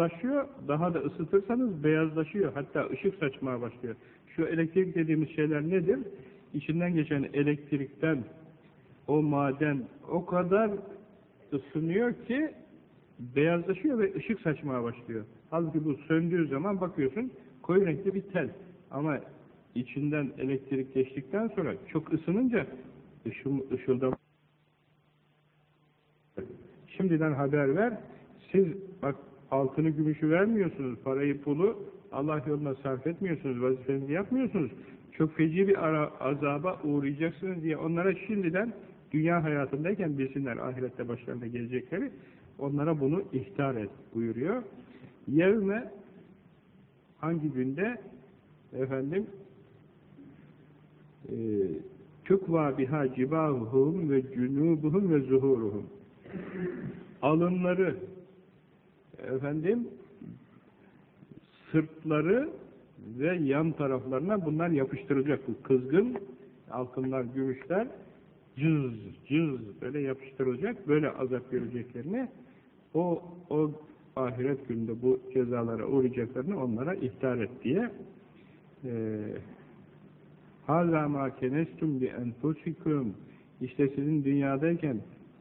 kırmızılaşıyor, daha da ısıtırsanız beyazlaşıyor, hatta ışık saçmaya başlıyor. Şu elektrik dediğimiz şeyler nedir? İçinden geçen elektrikten o maden o kadar ısınıyor ki beyazlaşıyor ve ışık saçmaya başlıyor. Halbuki bu söndüğü zaman bakıyorsun koyu renkli bir tel. Ama içinden elektrik geçtikten sonra çok ısınınca ışıl, ışıldama Şimdiden haber ver. Siz altını gümüşü vermiyorsunuz, parayı pulu Allah yoluna sarf etmiyorsunuz, vazifenizi yapmıyorsunuz. Çok feci bir ara, azaba uğrayacaksınız diye onlara şimdiden dünya hayatındayken bilsinler ahirette başlarına gelecekleri onlara bunu ihtar et buyuruyor. Yevme hangi günde efendim e, tükva biha cibahuhum ve cunubuhum ve zuhuruhum alınları efendim sırtları ve yan taraflarına bunlar yapıştırılacak. Bu kızgın altınlar, gümüşler cız cız böyle yapıştırılacak. Böyle azap göreceklerini o, o ahiret gününde bu cezalara uğrayacaklarını onlara ihtar et diye Hâzâ mâ kenestum bi enfusikum işte sizin dünyadayken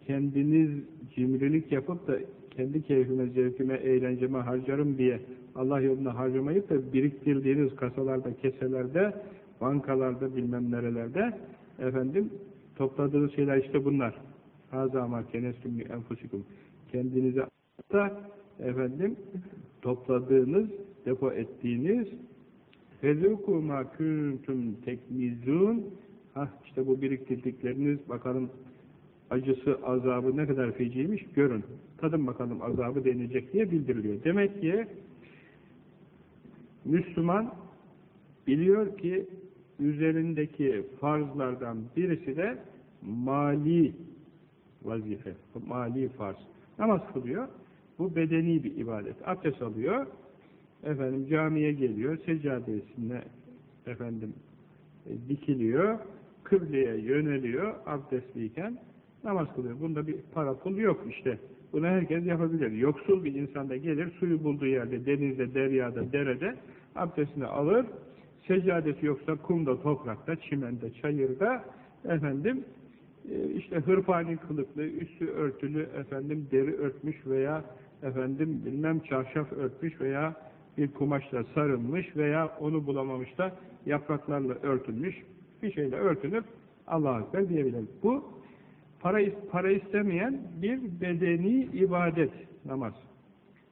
kendiniz cimrilik yapıp da kendi keyfime, zevkime, eğlenceme harcarım diye Allah yoluna harcamayıp da biriktirdiğiniz kasalarda, keselerde, bankalarda, bilmem nerelerde efendim topladığınız şeyler işte bunlar. Hazama keneskum enfusikum. Kendinize da efendim topladığınız, depo ettiğiniz fezuku ma kuntum işte bu biriktirdikleriniz bakalım acısı, azabı ne kadar feciymiş görün. Tadın bakalım azabı denilecek diye bildiriliyor. Demek ki Müslüman biliyor ki üzerindeki farzlardan birisi de mali vazife, mali farz. Namaz kılıyor. Bu bedeni bir ibadet. Abdest alıyor. Efendim camiye geliyor. Seccadesine efendim e, dikiliyor. Kıbleye yöneliyor abdestliyken namaz kılıyor. Bunda bir para pul yok işte. Bunu herkes yapabilir. Yoksul bir insan da gelir suyu bulduğu yerde denizde, deryada, derede abdestini alır. Seccadesi yoksa kumda, toprakta, çimende, çayırda efendim e, işte hırpani kılıklı, üstü örtülü efendim deri örtmüş veya efendim bilmem çarşaf örtmüş veya bir kumaşla sarılmış veya onu bulamamış da yapraklarla örtülmüş bir şeyle örtünüp Allah'a Ekber diyebilir. Bu para, para istemeyen bir bedeni ibadet namaz.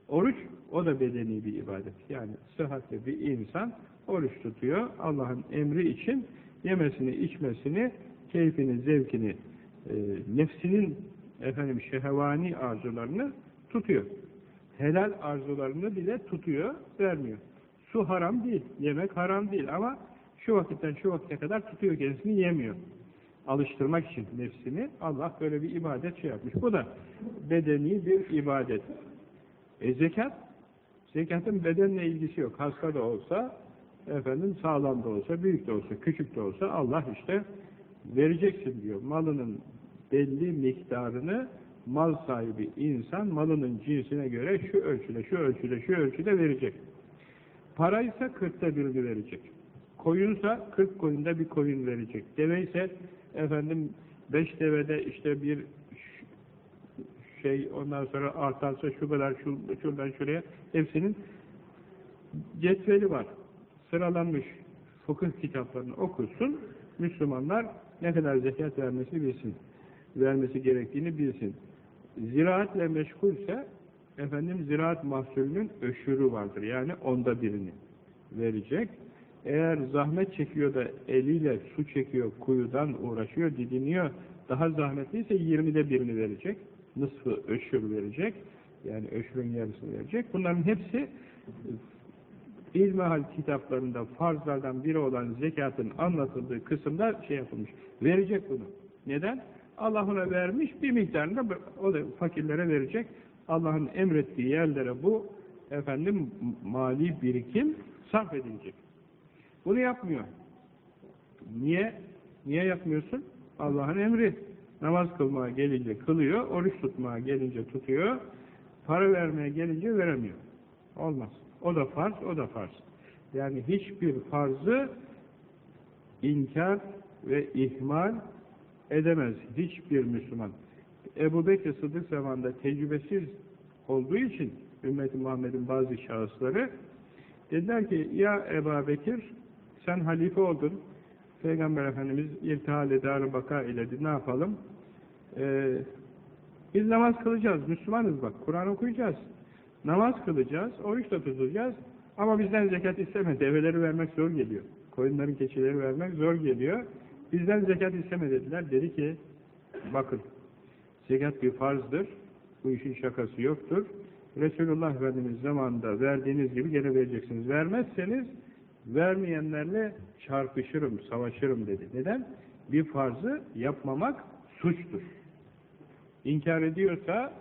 Oruç o da bedeni bir ibadet. Yani sıhhatli bir insan oruç tutuyor. Allah'ın emri için yemesini, içmesini, keyfini, zevkini, e, nefsinin efendim şehevani arzularını tutuyor. Helal arzularını bile tutuyor, vermiyor. Su haram değil, yemek haram değil ama şu vakitten şu vakite kadar tutuyor kendisini yemiyor. Alıştırmak için nefsini Allah böyle bir ibadet şey yapmış. Bu da bedeni bir ibadet. E zekat? Zekatın bedenle ilgisi yok. Hasta da olsa, efendim sağlam da olsa, büyük de olsa, küçük de olsa Allah işte vereceksin diyor. Malının belli miktarını mal sahibi insan malının cinsine göre şu ölçüde, şu ölçüde, şu ölçüde verecek. Paraysa kırkta birini verecek. Koyunsa kırk koyunda bir koyun verecek. Deve ise efendim beş devede işte bir şey ondan sonra artarsa şu kadar şu, şuradan şuraya hepsinin cetveli var. Sıralanmış fıkıh kitaplarını okursun. Müslümanlar ne kadar zekat vermesi bilsin. Vermesi gerektiğini bilsin. Ziraatle meşgulse efendim ziraat mahsulünün öşürü vardır. Yani onda birini verecek. Eğer zahmet çekiyor da eliyle su çekiyor, kuyudan uğraşıyor, didiniyor, daha zahmetliyse yirmide birini verecek. Nısfı öşür verecek. Yani öşürün yarısını verecek. Bunların hepsi İlmihal kitaplarında farzlardan biri olan zekatın anlatıldığı kısımda şey yapılmış. Verecek bunu. Neden? Allah ona vermiş bir miktarını da o da fakirlere verecek. Allah'ın emrettiği yerlere bu efendim mali birikim sarf edilecek. Bunu yapmıyor. Niye? Niye yapmıyorsun? Allah'ın emri. Namaz kılmaya gelince kılıyor, oruç tutmaya gelince tutuyor, para vermeye gelince veremiyor. Olmaz. O da farz, o da farz. Yani hiçbir farzı inkar ve ihmal edemez hiçbir Müslüman. Ebu Bekir Sıddık zamanında tecrübesiz olduğu için Ümmet-i Muhammed'in bazı şahısları dediler ki ya Ebu Bekir sen halife oldun. Peygamber Efendimiz irtihal edarı baka iledi. Ne yapalım? Ee, biz namaz kılacağız. Müslümanız bak. Kur'an okuyacağız. Namaz kılacağız. Oruç da tutacağız. Ama bizden zekat isteme. Develeri vermek zor geliyor. Koyunların keçileri vermek zor geliyor. Bizden zekat isteme dediler. Dedi ki bakın zekat bir farzdır. Bu işin şakası yoktur. Resulullah Efendimiz zamanında verdiğiniz gibi gene vereceksiniz. Vermezseniz vermeyenlerle çarpışırım, savaşırım dedi. Neden? Bir farzı yapmamak suçtur. İnkar ediyorsa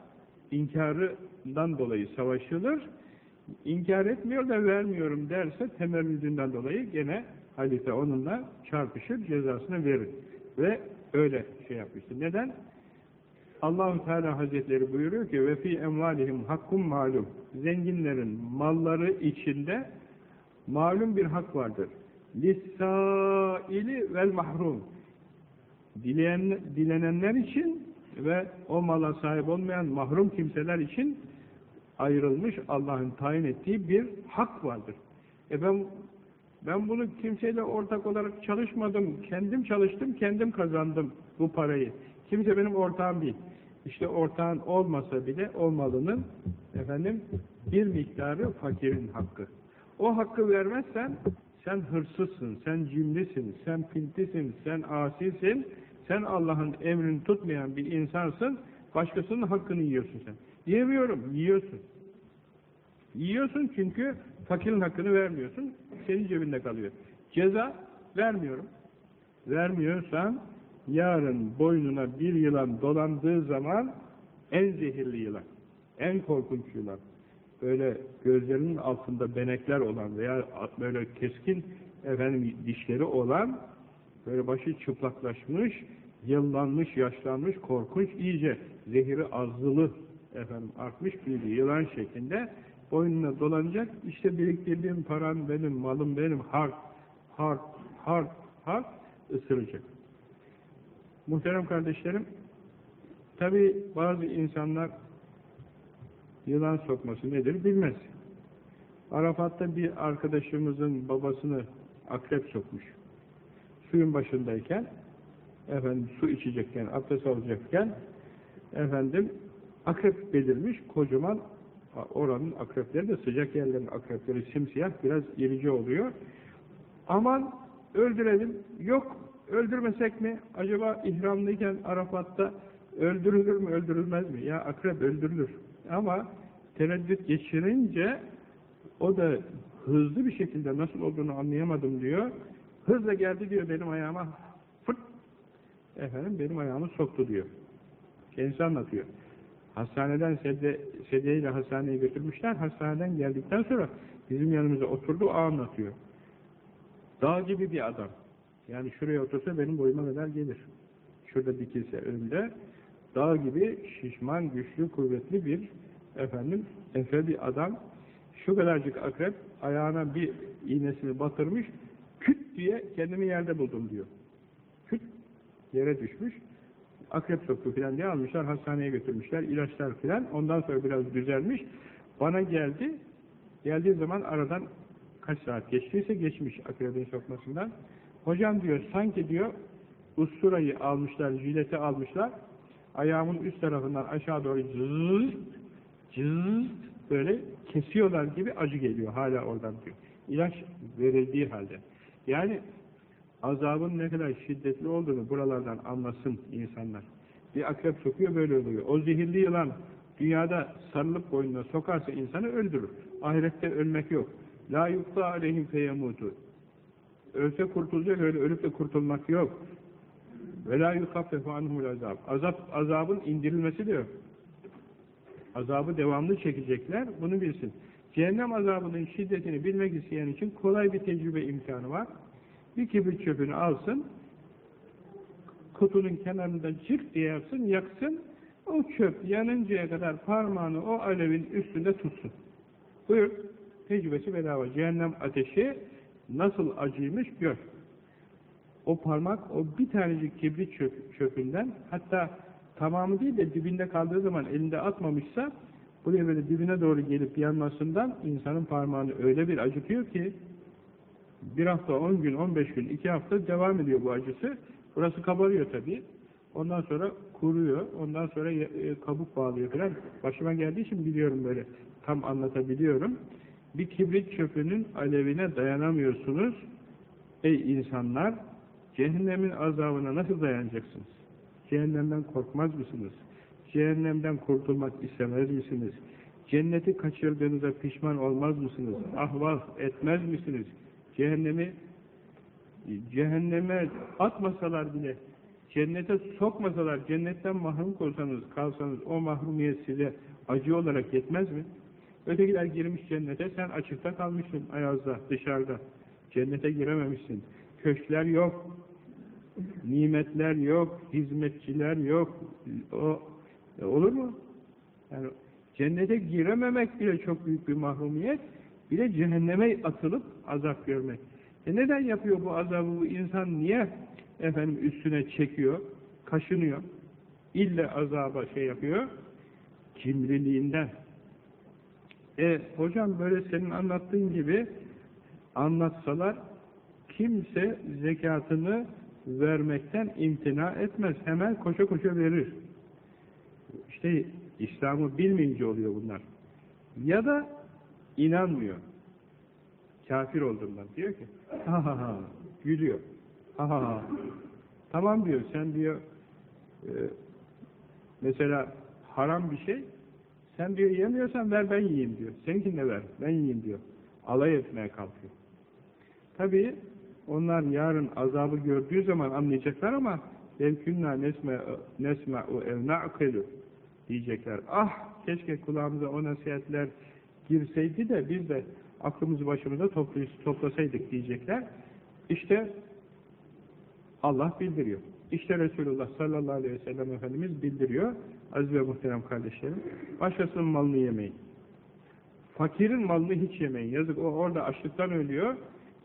inkarından dolayı savaşılır. İnkar etmiyor da vermiyorum derse temerrüdünden dolayı gene halife onunla çarpışır, cezasını verir. Ve öyle şey yapmıştır. Neden? Allahu Teala Hazretleri buyuruyor ki ve fi emvalihim hakkun malum. Zenginlerin malları içinde malum bir hak vardır. Lissaili vel mahrum. Dileyen, dilenenler için ve o mala sahip olmayan mahrum kimseler için ayrılmış Allah'ın tayin ettiği bir hak vardır. E ben ben bunu kimseyle ortak olarak çalışmadım. Kendim çalıştım, kendim kazandım bu parayı. Kimse benim ortağım değil. İşte ortağın olmasa bile o malının efendim bir miktarı fakirin hakkı. O hakkı vermezsen sen hırsızsın, sen cimrisin, sen pintisin, sen asisin, sen Allah'ın emrini tutmayan bir insansın, başkasının hakkını yiyorsun sen. Yiyemiyorum, yiyorsun. Yiyorsun çünkü fakirin hakkını vermiyorsun, senin cebinde kalıyor. Ceza vermiyorum. Vermiyorsan yarın boynuna bir yılan dolandığı zaman en zehirli yılan, en korkunç yılan, böyle gözlerinin altında benekler olan veya böyle keskin efendim dişleri olan, böyle başı çıplaklaşmış, yıllanmış, yaşlanmış, korkunç, iyice zehiri azılı efendim artmış bir yılan şeklinde boynuna dolanacak. İşte biriktirdiğim param benim, malım benim, hard, hard, hard, hard ısıracak. Muhterem kardeşlerim, tabi bazı insanlar yılan sokması nedir bilmez. Arafat'ta bir arkadaşımızın babasını akrep sokmuş. Suyun başındayken, efendim su içecekken, abdest alacakken, efendim akrep belirmiş, kocaman oranın akrepleri de sıcak yerlerin akrepleri simsiyah, biraz irici oluyor. Aman öldürelim, yok öldürmesek mi? Acaba ihramlıyken Arafat'ta öldürülür mü, öldürülmez mi? Ya akrep öldürülür. Ama tereddüt geçirince o da hızlı bir şekilde nasıl olduğunu anlayamadım diyor. Hızla geldi diyor benim ayağıma fırt efendim benim ayağımı soktu diyor. Kendisi anlatıyor. Hastaneden sedye, sedyeyle hastaneye götürmüşler. Hastaneden geldikten sonra bizim yanımıza oturdu, o anlatıyor. Dağ gibi bir adam. Yani şuraya otursa benim boyuma kadar gelir. Şurada dikilse önümde dağ gibi şişman, güçlü, kuvvetli bir efendim efe bir adam şu kadarcık akrep ayağına bir iğnesini batırmış küt diye kendimi yerde buldum diyor. Küt yere düşmüş. Akrep soktu filan diye almışlar, hastaneye götürmüşler, ilaçlar filan. Ondan sonra biraz düzelmiş. Bana geldi. Geldiği zaman aradan kaç saat geçtiyse geçmiş akrebin sokmasından. Hocam diyor sanki diyor usturayı almışlar, jileti almışlar. Ayağımın üst tarafından aşağı doğru cız cız böyle kesiyorlar gibi acı geliyor hala oradan diyor. İlaç verildiği halde. Yani azabın ne kadar şiddetli olduğunu buralardan anlasın insanlar. Bir akrep sokuyor böyle oluyor. O zehirli yılan dünyada sarılıp boynuna sokarsa insanı öldürür. Ahirette ölmek yok. La yukta aleyhim feyemutu. Ölse kurtulacak öyle ölüp de kurtulmak yok. Ve la yukaffefu anhumul azab. Azap, azabın indirilmesi diyor. Azabı devamlı çekecekler, bunu bilsin. Cehennem azabının şiddetini bilmek isteyen için kolay bir tecrübe imkanı var. Bir kibrit çöpünü alsın, kutunun kenarında cırt diye yapsın, yaksın, o çöp yanıncaya kadar parmağını o alevin üstünde tutsun. Buyur. Tecrübesi bedava. Cehennem ateşi nasıl acıymış gör. O parmak, o bir tanecik kibrit çöp, çöpünden, hatta tamamı değil de dibinde kaldığı zaman elinde atmamışsa, buraya böyle dibine doğru gelip yanmasından insanın parmağını öyle bir acıtıyor ki, bir hafta, on gün, on beş gün, iki hafta devam ediyor bu acısı. Burası kabarıyor tabii. Ondan sonra kuruyor. Ondan sonra e, kabuk bağlıyor falan. Başıma geldiği için biliyorum böyle. Tam anlatabiliyorum. Bir kibrit çöpünün alevine dayanamıyorsunuz. Ey insanlar! Cehennemin azabına nasıl dayanacaksınız? Cehennemden korkmaz mısınız? Cehennemden kurtulmak istemez misiniz? Cenneti kaçırdığınıza pişman olmaz mısınız? Ahvah etmez misiniz? Cehennemi cehenneme atmasalar bile cennete sokmasalar, cennetten mahrum olsanız, kalsanız o mahrumiyet size acı olarak yetmez mi? Ötekiler girmiş cennete, sen açıkta kalmışsın ayazda, dışarıda. Cennete girememişsin. Köşkler yok, nimetler yok, hizmetçiler yok. O e, olur mu? Yani cennete girememek bile çok büyük bir mahrumiyet. Bir de cehenneme atılıp azap görmek. E neden yapıyor bu azabı bu insan? Niye efendim üstüne çekiyor, kaşınıyor? İlle azaba şey yapıyor. Cimriliğinden. E hocam böyle senin anlattığın gibi anlatsalar kimse zekatını vermekten imtina etmez. Hemen koşa koşa verir. İşte İslam'ı bilmeyince oluyor bunlar. Ya da inanmıyor. Kafir olduğundan. Diyor ki ha ha ha gülüyor. Ha ha ha. Tamam diyor sen diyor e, mesela haram bir şey sen diyor yemiyorsan ver ben yiyeyim diyor. Seninkini ver ben yiyeyim diyor. Alay etmeye kalkıyor. Tabii onlar yarın azabı gördüğü zaman anlayacaklar ama levkünna nesme'u ev na'kelu diyecekler. Ah keşke kulağımıza o nasihatler girseydi de biz de aklımızı başımıza toplasaydık diyecekler. İşte Allah bildiriyor. İşte Resulullah sallallahu aleyhi ve sellem Efendimiz bildiriyor. Aziz ve muhterem kardeşlerim. Başkasının malını yemeyin. Fakirin malını hiç yemeyin. Yazık o orada açlıktan ölüyor.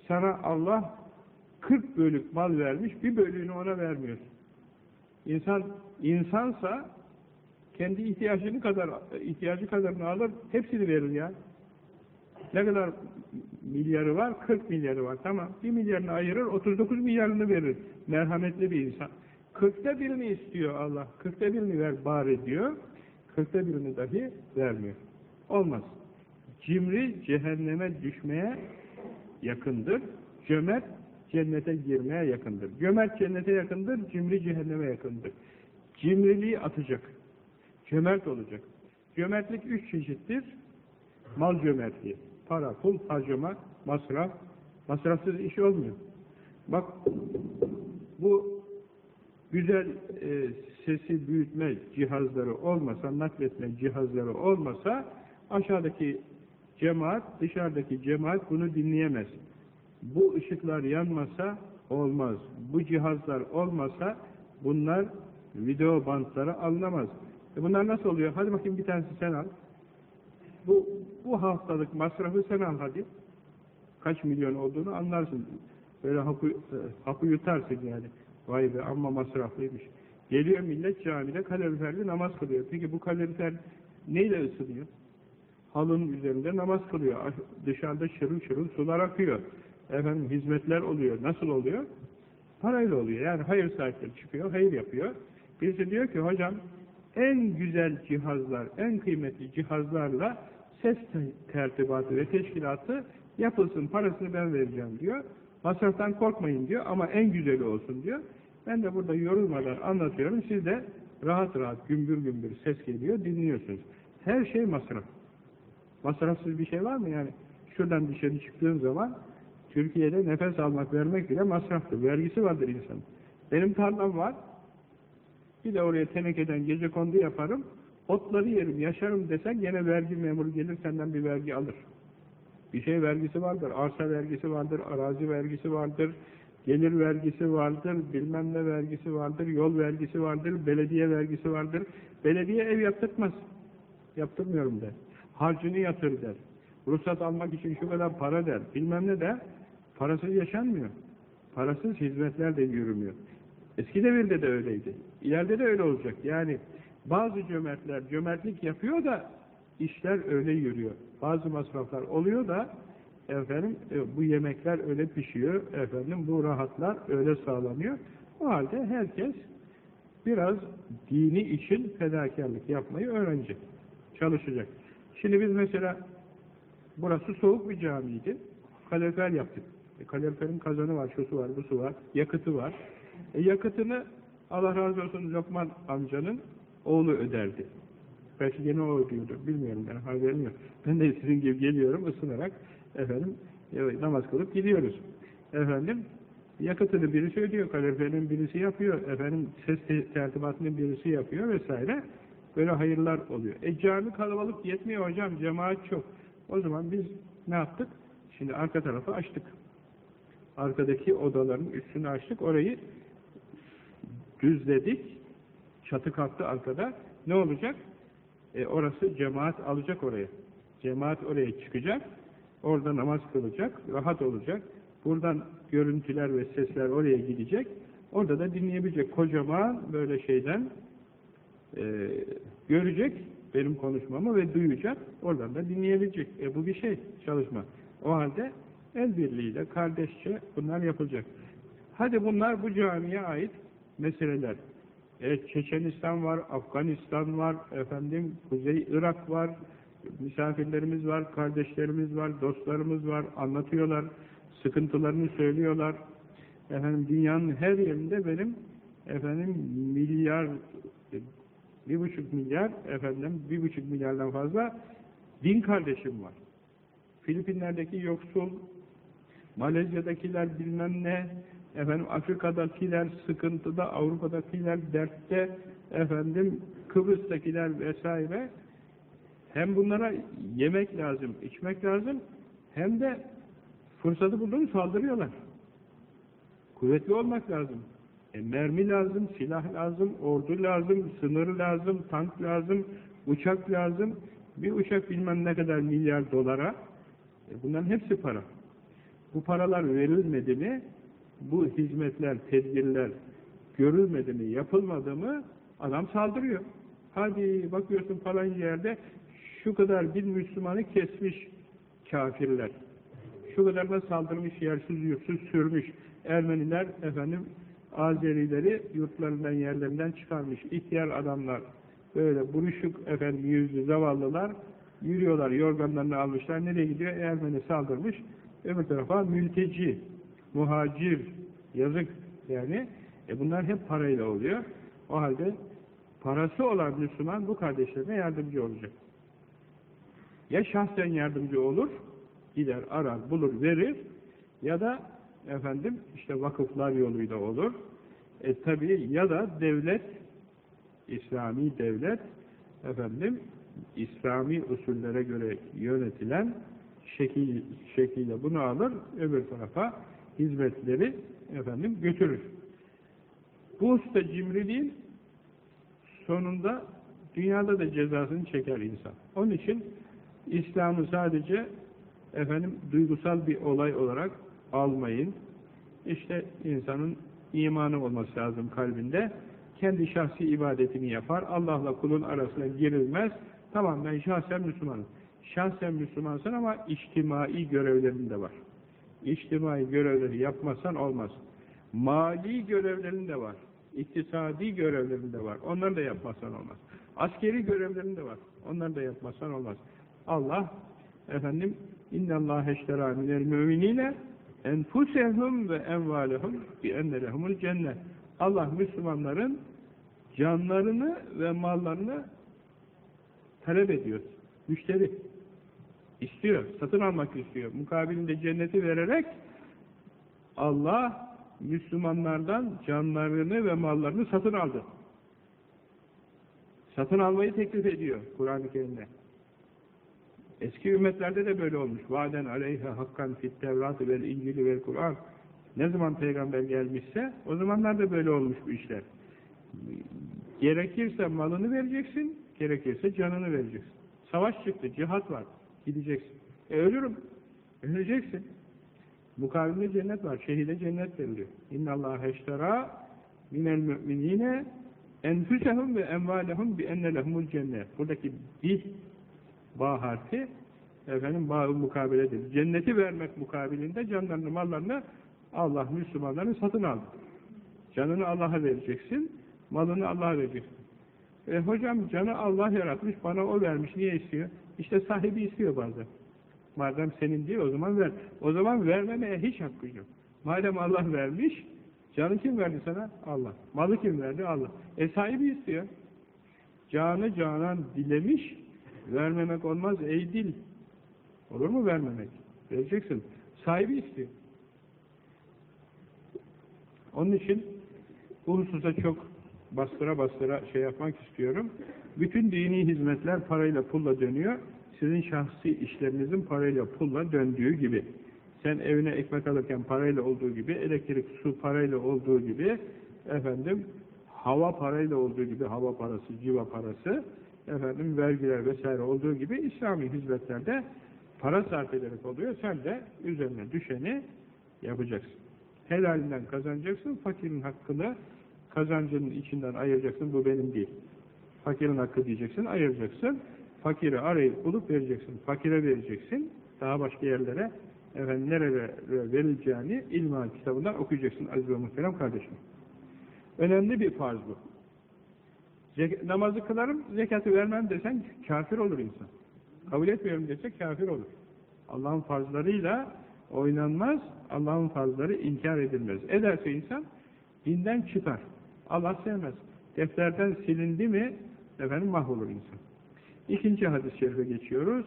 Sana Allah 40 bölük mal vermiş, bir bölüğünü ona vermiyorsun. İnsan, insansa kendi ihtiyacını kadar, ihtiyacı kadarını alır, hepsini verir ya. Ne kadar milyarı var? 40 milyarı var. Tamam. Bir milyarını ayırır, 39 milyarını verir. Merhametli bir insan. 40'ta birini istiyor Allah. 40'ta birini ver bari diyor. 40'ta birini dahi vermiyor. Olmaz. Cimri cehenneme düşmeye yakındır. Cömert cennete girmeye yakındır. Cömert cennete yakındır, cimri cehenneme yakındır. Cimriliği atacak. Cömert olacak. Cömertlik üç çeşittir. Mal cömertliği. Para, pul, harcama, masraf. Masrafsız iş olmuyor. Bak bu güzel e, sesi büyütme cihazları olmasa, nakletme cihazları olmasa aşağıdaki cemaat, dışarıdaki cemaat bunu dinleyemez. Bu ışıklar yanmasa olmaz. Bu cihazlar olmasa bunlar video bantları alınamaz. E bunlar nasıl oluyor? Hadi bakayım bir tanesi sen al. Bu, bu haftalık masrafı sen al hadi. Kaç milyon olduğunu anlarsın. Böyle hapı, e, hapı yutarsın yani. Vay be amma masraflıymış. Geliyor millet camide kaloriferli namaz kılıyor. Peki bu kalorifer neyle ısınıyor? Halının üzerinde namaz kılıyor. Dışarıda şırıl şırıl sular akıyor. Efendim hizmetler oluyor. Nasıl oluyor? Parayla oluyor. Yani hayır sahipleri çıkıyor, hayır yapıyor. Birisi diyor ki hocam en güzel cihazlar, en kıymetli cihazlarla ses tertibatı ve teşkilatı yapılsın, parasını ben vereceğim diyor. Masraftan korkmayın diyor ama en güzeli olsun diyor. Ben de burada yorulmadan anlatıyorum. Siz de rahat rahat gümbür gümbür ses geliyor, dinliyorsunuz. Her şey masraf. Masrafsız bir şey var mı yani? Şuradan dışarı çıktığın zaman Türkiye'de nefes almak, vermek bile masraftır. Vergisi vardır insanın. Benim tarlam var. Bir de oraya tenekeden gece kondu yaparım. Otları yerim, yaşarım desen gene vergi memuru gelir senden bir vergi alır. Bir şey vergisi vardır, arsa vergisi vardır, arazi vergisi vardır, gelir vergisi vardır, bilmem ne vergisi vardır, yol vergisi vardır, belediye vergisi vardır. Belediye ev yaptırmaz. Yaptırmıyorum der. Harcını yatır der. Ruhsat almak için şu kadar para der, bilmem ne der. Parasız yaşanmıyor. Parasız hizmetler de yürümüyor. Eski devirde de öyleydi. İleride de öyle olacak. Yani bazı cömertler cömertlik yapıyor da işler öyle yürüyor. Bazı masraflar oluyor da efendim e, bu yemekler öyle pişiyor. Efendim bu rahatlar öyle sağlanıyor. O halde herkes biraz dini için fedakarlık yapmayı öğrenecek. Çalışacak. Şimdi biz mesela burası soğuk bir camiydi. Kalorifer yaptık. E, kaloriferin kazanı var, şusu var, busu var, yakıtı var. E, yakıtını Allah razı olsun Lokman amcanın oğlu öderdi. Belki gene o ödüyordu. Bilmiyorum ben haberim yok. Ben de sizin gibi geliyorum ısınarak efendim e, namaz kılıp gidiyoruz. Efendim yakıtını birisi ödüyor, kaloriferin birisi yapıyor, efendim ses tertibatını birisi yapıyor vesaire. Böyle hayırlar oluyor. E cami kalabalık yetmiyor hocam, cemaat çok. O zaman biz ne yaptık? Şimdi arka tarafı açtık. Arkadaki odaların üstünü açtık. Orayı düzledik. Çatı kalktı arkada. Ne olacak? E orası cemaat alacak oraya. Cemaat oraya çıkacak. Orada namaz kılacak. Rahat olacak. Buradan görüntüler ve sesler oraya gidecek. Orada da dinleyebilecek. Kocaman böyle şeyden e, görecek benim konuşmamı ve duyacak. Oradan da dinleyebilecek. E bu bir şey çalışma. O halde el birliğiyle, kardeşçe bunlar yapılacak. Hadi bunlar bu camiye ait meseleler. Evet, Çeçenistan var, Afganistan var, efendim Kuzey Irak var, misafirlerimiz var, kardeşlerimiz var, dostlarımız var, anlatıyorlar, sıkıntılarını söylüyorlar. Efendim dünyanın her yerinde benim efendim milyar bir buçuk milyar efendim bir buçuk milyardan fazla din kardeşim var. Filipinler'deki yoksul, Malezya'dakiler bilmem ne, efendim Afrika'dakiler sıkıntıda, Avrupa'dakiler dertte, efendim Kıbrıs'takiler vesaire. Hem bunlara yemek lazım, içmek lazım, hem de fırsatı bulduğunu saldırıyorlar. Kuvvetli olmak lazım. E, mermi lazım, silah lazım, ordu lazım, sınır lazım, tank lazım, uçak lazım. Bir uçak bilmem ne kadar milyar dolara. E, bunların hepsi para. Bu paralar verilmedi mi, bu hizmetler, tedbirler görülmedi mi, yapılmadı mı adam saldırıyor. Hadi bakıyorsun falan yerde şu kadar bir Müslümanı kesmiş kafirler. Şu kadarına saldırmış, yersiz yursuz sürmüş. Ermeniler efendim Azerileri yurtlarından yerlerinden çıkarmış. İhtiyar adamlar böyle buruşuk efendim yüzlü zavallılar yürüyorlar, yorganlarını almışlar. Nereye gidiyor? Ermeni saldırmış. Öbür tarafa mülteci, muhacir, yazık yani. E bunlar hep parayla oluyor. O halde parası olan Müslüman bu kardeşlerine yardımcı olacak. Ya şahsen yardımcı olur, gider, arar, bulur, verir ya da efendim işte vakıflar yoluyla olur. E tabi ya da devlet, İslami devlet efendim İslami usullere göre yönetilen şekil, şekilde bunu alır, öbür tarafa hizmetleri efendim götürür. Bu usta cimriliğin sonunda dünyada da cezasını çeker insan. Onun için İslam'ı sadece efendim duygusal bir olay olarak almayın. İşte insanın imanı olması lazım kalbinde. Kendi şahsi ibadetini yapar. Allah'la kulun arasına girilmez. Tamam ben şahsen Müslümanım. Şahsen Müslümansın ama içtimai görevlerin de var. İçtimai görevleri yapmazsan olmaz. Mali görevlerin de var. İktisadi görevlerin de var. Onları da yapmazsan olmaz. Askeri görevlerin de var. Onları da yapmazsan olmaz. Allah efendim innallâhe eşterâ minel müminine enfusehum ve envalehum bi ennelehumul cennet. Allah Müslümanların canlarını ve mallarını talep ediyor. Müşteri. İstiyor, satın almak istiyor. Mukabilinde cenneti vererek Allah Müslümanlardan canlarını ve mallarını satın aldı. Satın almayı teklif ediyor Kur'an-ı Kerim'de. Eski ümmetlerde de böyle olmuş. Vaden aleyhe hakkan fit tevratı vel incili vel Kur'an. Ne zaman peygamber gelmişse o zamanlar da böyle olmuş bu işler. Gerekirse malını vereceksin, gerekirse canını vereceksin. Savaş çıktı, cihat var, gideceksin. E ölürüm. Öleceksin. Mukabilinde cennet var. Şehide cennet veriliyor. İnna Allah eştera minel müminine enfüsehum ve envalehum bi enne lehumul cennet. Buradaki bir bağ harfi efendim bağı mukabeledir. Cenneti vermek mukabilinde canlarını, mallarını Allah Müslümanların satın aldı. Canını Allah'a vereceksin, malını Allah'a vereceksin. E, hocam canı Allah yaratmış, bana o vermiş, niye istiyor? İşte sahibi istiyor bazen. Madem senin değil, o zaman ver. O zaman vermemeye hiç hakkı yok. Madem Allah vermiş, canı kim verdi sana? Allah. Malı kim verdi? Allah. E sahibi istiyor. Canı canan dilemiş, vermemek olmaz ey dil. Olur mu vermemek? Vereceksin. Sahibi istiyor. Onun için bu hususa çok bastıra bastıra şey yapmak istiyorum. Bütün dini hizmetler parayla pulla dönüyor. Sizin şahsi işlerinizin parayla pulla döndüğü gibi. Sen evine ekmek alırken parayla olduğu gibi, elektrik, su parayla olduğu gibi, efendim, hava parayla olduğu gibi, hava parası, civa parası, efendim, vergiler vesaire olduğu gibi İslami hizmetlerde para sarf ederek oluyor. Sen de üzerine düşeni yapacaksın. Helalinden kazanacaksın, fakirin hakkını kazancının içinden ayıracaksın, bu benim değil. Fakirin hakkı diyeceksin, ayıracaksın. Fakiri arayıp bulup vereceksin. Fakire vereceksin, daha başka yerlere efendim nerelere verileceğini ilman kitabından okuyacaksın aziz ve muhterem kardeşim. Önemli bir farz bu. Zek namazı kılarım, zekatı vermem desen kafir olur insan. Kabul etmiyorum dese kafir olur. Allah'ın farzlarıyla oynanmaz, Allah'ın farzları inkar edilmez. Ederse insan dinden çıkar. Allah sevmez. Defterden silindi mi efendim mahvolur insan. İkinci hadis-i şerife geçiyoruz.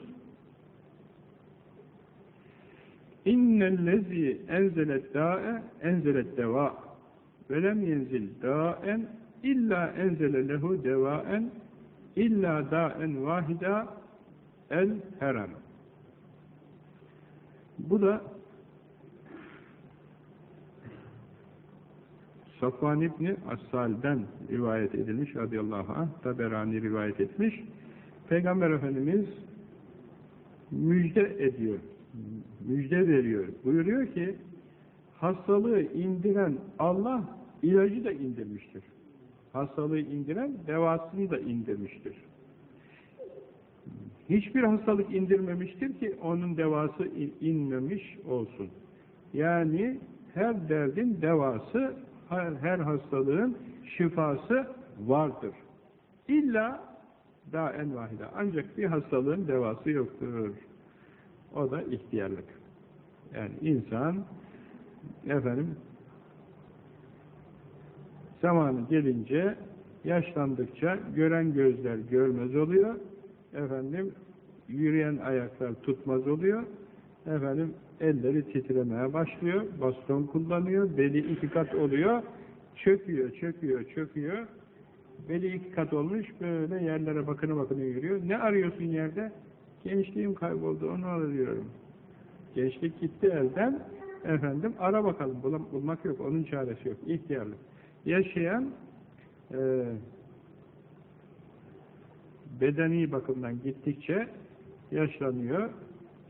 İnnellezî enzelet dâe enzelet devâ ve lem yenzil dâen illa enzele lehu devâen illa dâen vahida el heram. Bu da Safvan İbni Assal'den rivayet edilmiş radıyallahu anh, Taberani rivayet etmiş. Peygamber Efendimiz müjde ediyor, müjde veriyor. Buyuruyor ki, hastalığı indiren Allah ilacı da indirmiştir. Hastalığı indiren devasını da indirmiştir. Hiçbir hastalık indirmemiştir ki onun devası inmemiş olsun. Yani her derdin devası, her, hastalığın şifası vardır. İlla daha en vahide. Ancak bir hastalığın devası yoktur. O da ihtiyarlık. Yani insan efendim zamanı gelince yaşlandıkça gören gözler görmez oluyor. Efendim yürüyen ayaklar tutmaz oluyor. Efendim elleri titremeye başlıyor. Baston kullanıyor. Beli iki kat oluyor. Çöküyor, çöküyor, çöküyor. Beli iki kat olmuş, böyle yerlere bakını bakını yürüyor. Ne arıyorsun yerde? Gençliğim kayboldu, onu arıyorum. Gençlik gitti elden, efendim ara bakalım, bulmak yok, onun çaresi yok, ihtiyarlık. Yaşayan, e, bedeni bakımdan gittikçe yaşlanıyor,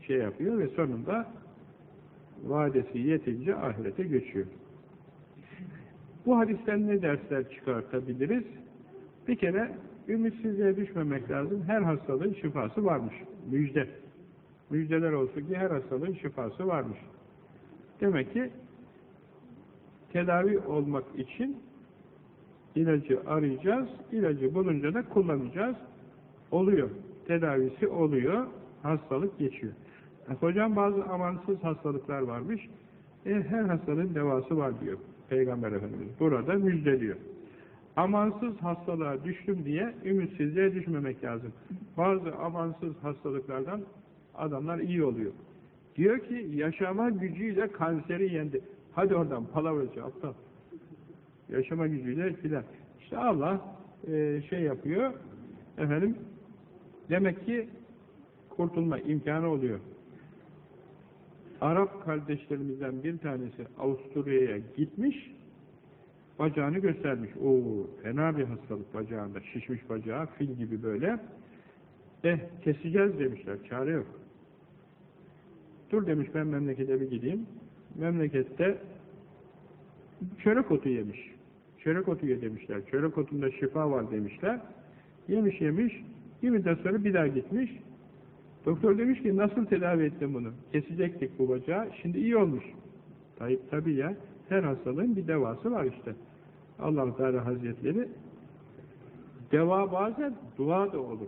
şey yapıyor ve sonunda vadesi yetince ahirete göçüyor. Bu hadisten ne dersler çıkartabiliriz? Bir kere ümitsizliğe düşmemek lazım. Her hastalığın şifası varmış. Müjde. Müjdeler olsun ki her hastalığın şifası varmış. Demek ki tedavi olmak için ilacı arayacağız. İlacı bulunca da kullanacağız. Oluyor. Tedavisi oluyor. Hastalık geçiyor. Hocam bazı amansız hastalıklar varmış. E, her hastalığın devası var diyor Peygamber Efendimiz. Burada müjdeliyor amansız hastalığa düştüm diye ümitsizliğe düşmemek lazım. Bazı amansız hastalıklardan adamlar iyi oluyor. Diyor ki yaşama gücüyle kanseri yendi. Hadi oradan palavracı aptal. Yaşama gücüyle filan. İşte Allah e, şey yapıyor. Efendim demek ki kurtulma imkanı oluyor. Arap kardeşlerimizden bir tanesi Avusturya'ya gitmiş Bacağını göstermiş. O fena bir hastalık bacağında. Şişmiş bacağı, fil gibi böyle. Eh, keseceğiz demişler. Çare yok. Dur demiş ben memlekete bir gideyim. Memlekette çörek otu yemiş. Çörek otu ye demişler. Çörek otunda şifa var demişler. Yemiş yemiş. Bir müddet sonra bir daha gitmiş. Doktor demiş ki nasıl tedavi ettin bunu? Kesecektik bu bacağı. Şimdi iyi olmuş. Tabii, tabii ya. Her hastalığın bir devası var işte. allah Teala Hazretleri deva bazen dua da olur.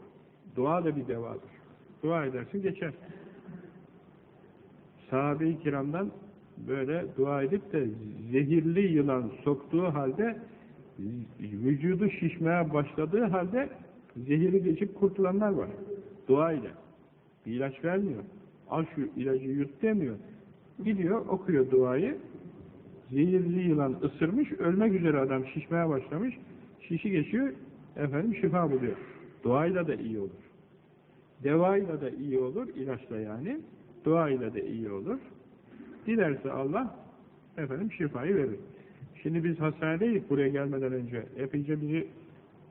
Dua da bir devadır. Dua edersin geçer. Sahabe-i kiramdan böyle dua edip de zehirli yılan soktuğu halde vücudu şişmeye başladığı halde zehiri geçip kurtulanlar var. Dua ile. İlaç vermiyor. Al şu ilacı yut demiyor. Gidiyor, okuyor duayı. Zehirli yılan ısırmış, ölmek üzere adam şişmeye başlamış. Şişi geçiyor, efendim şifa buluyor. Duayla da iyi olur. Devayla da iyi olur, ilaçla yani. Duayla da iyi olur. Dilerse Allah efendim şifayı verir. Şimdi biz hastanedeydik buraya gelmeden önce. Epeyce bizi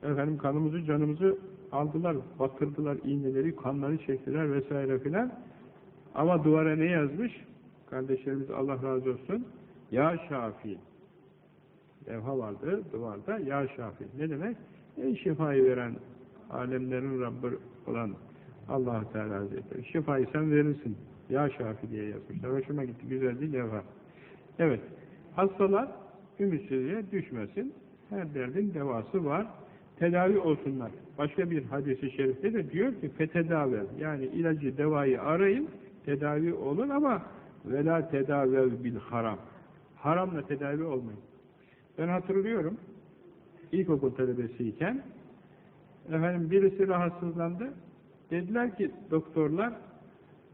efendim kanımızı, canımızı aldılar, batırdılar iğneleri, kanları çektiler vesaire filan. Ama duvara ne yazmış? Kardeşlerimiz Allah razı olsun. Ya Şafi. Levha vardı duvarda. Ya Şafi. Ne demek? Ey şifayı veren alemlerin Rabbi olan allah Teala Hazretleri. Şifayı sen verirsin. Ya Şafi diye yazmışlar. Hoşuma gitti. Güzel bir levha. Evet. Hastalar ümitsizliğe düşmesin. Her derdin devası var. Tedavi olsunlar. Başka bir hadisi şerifte de diyor ki fetedavel. Yani ilacı, devayı arayın. Tedavi olun ama vela tedavel bil haram. Haramla tedavi olmayın. Ben hatırlıyorum ilkokul talebesiyken efendim birisi rahatsızlandı. Dediler ki doktorlar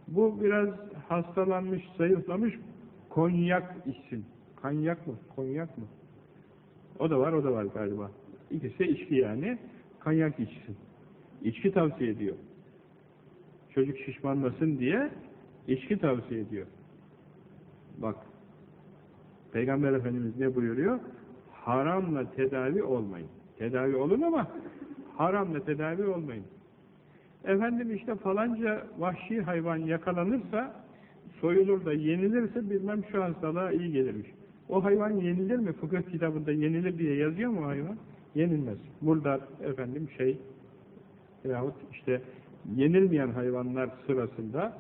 bu biraz hastalanmış, zayıflamış konyak içsin. Kanyak mı? Konyak mı? O da var, o da var galiba. İkisi içki yani. Kanyak içsin. İçki tavsiye ediyor. Çocuk şişmanlasın diye içki tavsiye ediyor. Bak. Peygamber Efendimiz ne buyuruyor? Haramla tedavi olmayın. Tedavi olun ama haramla tedavi olmayın. Efendim işte falanca vahşi hayvan yakalanırsa, soyulur da yenilirse bilmem şu hastalığa iyi gelirmiş. O hayvan yenilir mi? Fıkıh kitabında yenilir diye yazıyor mu hayvan? Yenilmez. Burada efendim şey yahut işte yenilmeyen hayvanlar sırasında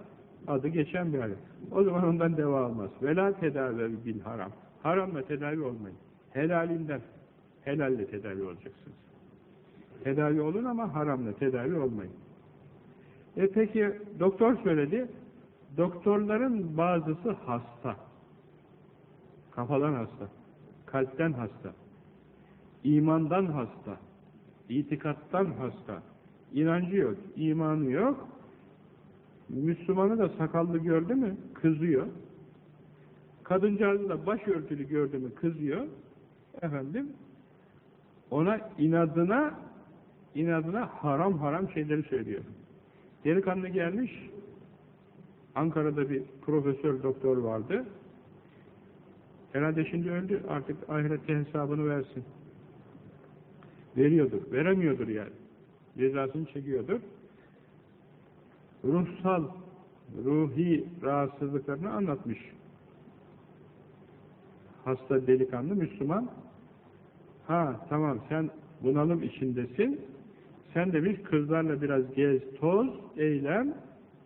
adı geçen bir hayvan. O zaman ondan deva almaz. Vela tedavi bil haram. Haramla tedavi olmayın. Helalinden, helalle tedavi olacaksınız. Tedavi olun ama haramla tedavi olmayın. E peki doktor söyledi, doktorların bazısı hasta. Kafadan hasta, kalpten hasta, imandan hasta, itikattan hasta, inancı yok, imanı yok, Müslümanı da sakallı gördü mü kızıyor, kadıncağızı da başörtülü gördü mü kızıyor, efendim, ona inadına, inadına haram haram şeyleri söylüyor. Delikanlı gelmiş, Ankara'da bir profesör doktor vardı, Herhalde şimdi öldü. Artık ahirette hesabını versin. Veriyordur. Veremiyordur yani. Cezasını çekiyordur. Ruhsal, ruhi rahatsızlıklarını anlatmış. Hasta delikanlı Müslüman. Ha tamam sen bunalım içindesin. Sen demiş kızlarla biraz gez, toz, eylem,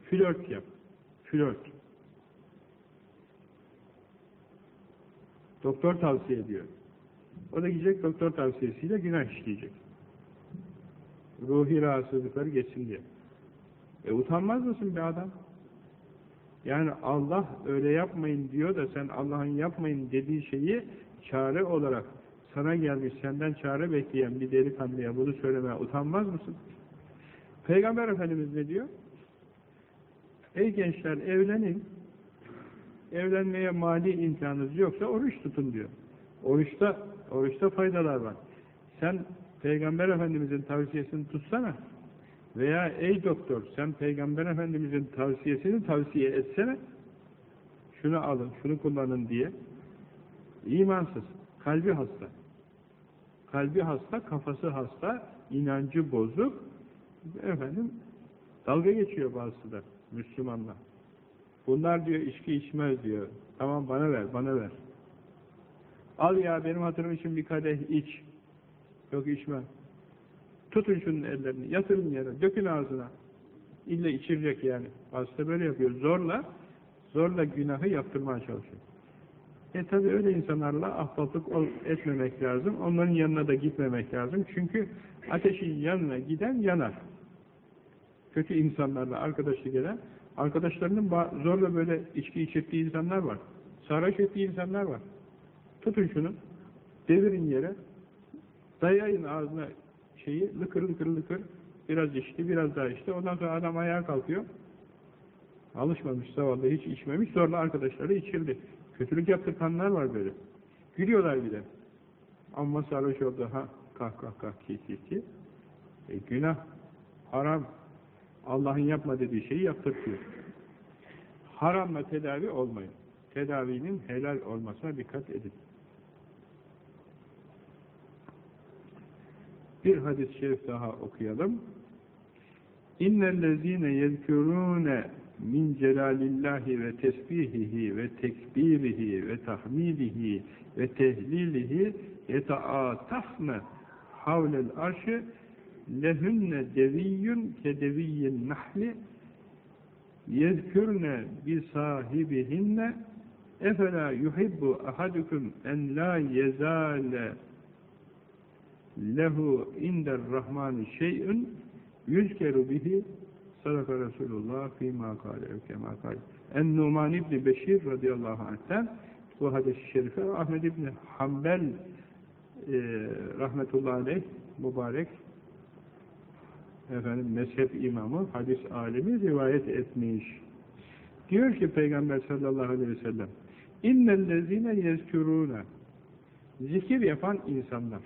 flört yap. Flört. Doktor tavsiye ediyor. O da gidecek doktor tavsiyesiyle günah işleyecek. Ruhi rahatsızlıkları geçsin diye. E utanmaz mısın bir adam? Yani Allah öyle yapmayın diyor da sen Allah'ın yapmayın dediği şeyi çare olarak sana gelmiş senden çare bekleyen bir delikanlıya bunu söylemeye utanmaz mısın? Peygamber Efendimiz ne diyor? Ey gençler evlenin, evlenmeye mali imkanınız yoksa oruç tutun diyor. Oruçta, oruçta faydalar var. Sen Peygamber Efendimizin tavsiyesini tutsana veya ey doktor sen Peygamber Efendimizin tavsiyesini tavsiye etsene şunu alın, şunu kullanın diye imansız, kalbi hasta. Kalbi hasta, kafası hasta, inancı bozuk efendim dalga geçiyor bazısı da Müslümanlar. Bunlar diyor içki içmez diyor. Tamam bana ver, bana ver. Al ya benim hatırım için bir kadeh iç. Yok içmem. Tutun şunun ellerini, yatırın yere, dökün ağzına. İlle içirecek yani. Hasta böyle yapıyor. Zorla, zorla günahı yaptırmaya çalışıyor. E tabi öyle insanlarla ahbaplık etmemek lazım. Onların yanına da gitmemek lazım. Çünkü ateşin yanına giden yanar. Kötü insanlarla arkadaşlık eden, arkadaşlarının zorla böyle içki içirttiği insanlar var. Sarhoş ettiği insanlar var. Tutun şunu, devirin yere, dayayın ağzına şeyi, lıkır lıkır lıkır, biraz içti, biraz daha içti. Ondan sonra adam ayağa kalkıyor. Alışmamış zavallı, hiç içmemiş. Sonra arkadaşları içirdi. Kötülük yaptıranlar var böyle. Gülüyorlar bir de. Amma sarhoş oldu. Ha, kah kah kah ki ki ki. E, günah, haram. Allah'ın yapma dediği şeyi yaptırtıyor. Haramla tedavi olmayın. Tedavinin helal olmasına dikkat edin. Bir hadis-i şerif daha okuyalım. İnnellezîne yezkürûne min celalillahi ve tesbihihi ve tekbirihi ve tahmidihi ve tehlilihi yetaatafne havlel arşı lehünne deviyyun kedeviyyin nahli yezkürne bi sahibihinne efela yuhibbu ahadukum en la yezale lehu inder rahmani şey'ün yüzkeru bihi sadaka Resulullah fîmâ kâle evkemâ kâle En-Numan İbni Beşir radıyallahu anh'ten bu hadis-i şerife Ahmed İbni Hanbel e, rahmetullahi aleyh mübarek efendim mezhep imamı, hadis alimi rivayet etmiş. Diyor ki Peygamber sallallahu aleyhi ve sellem İnnellezîne yezkürûne Zikir yapan insanlar.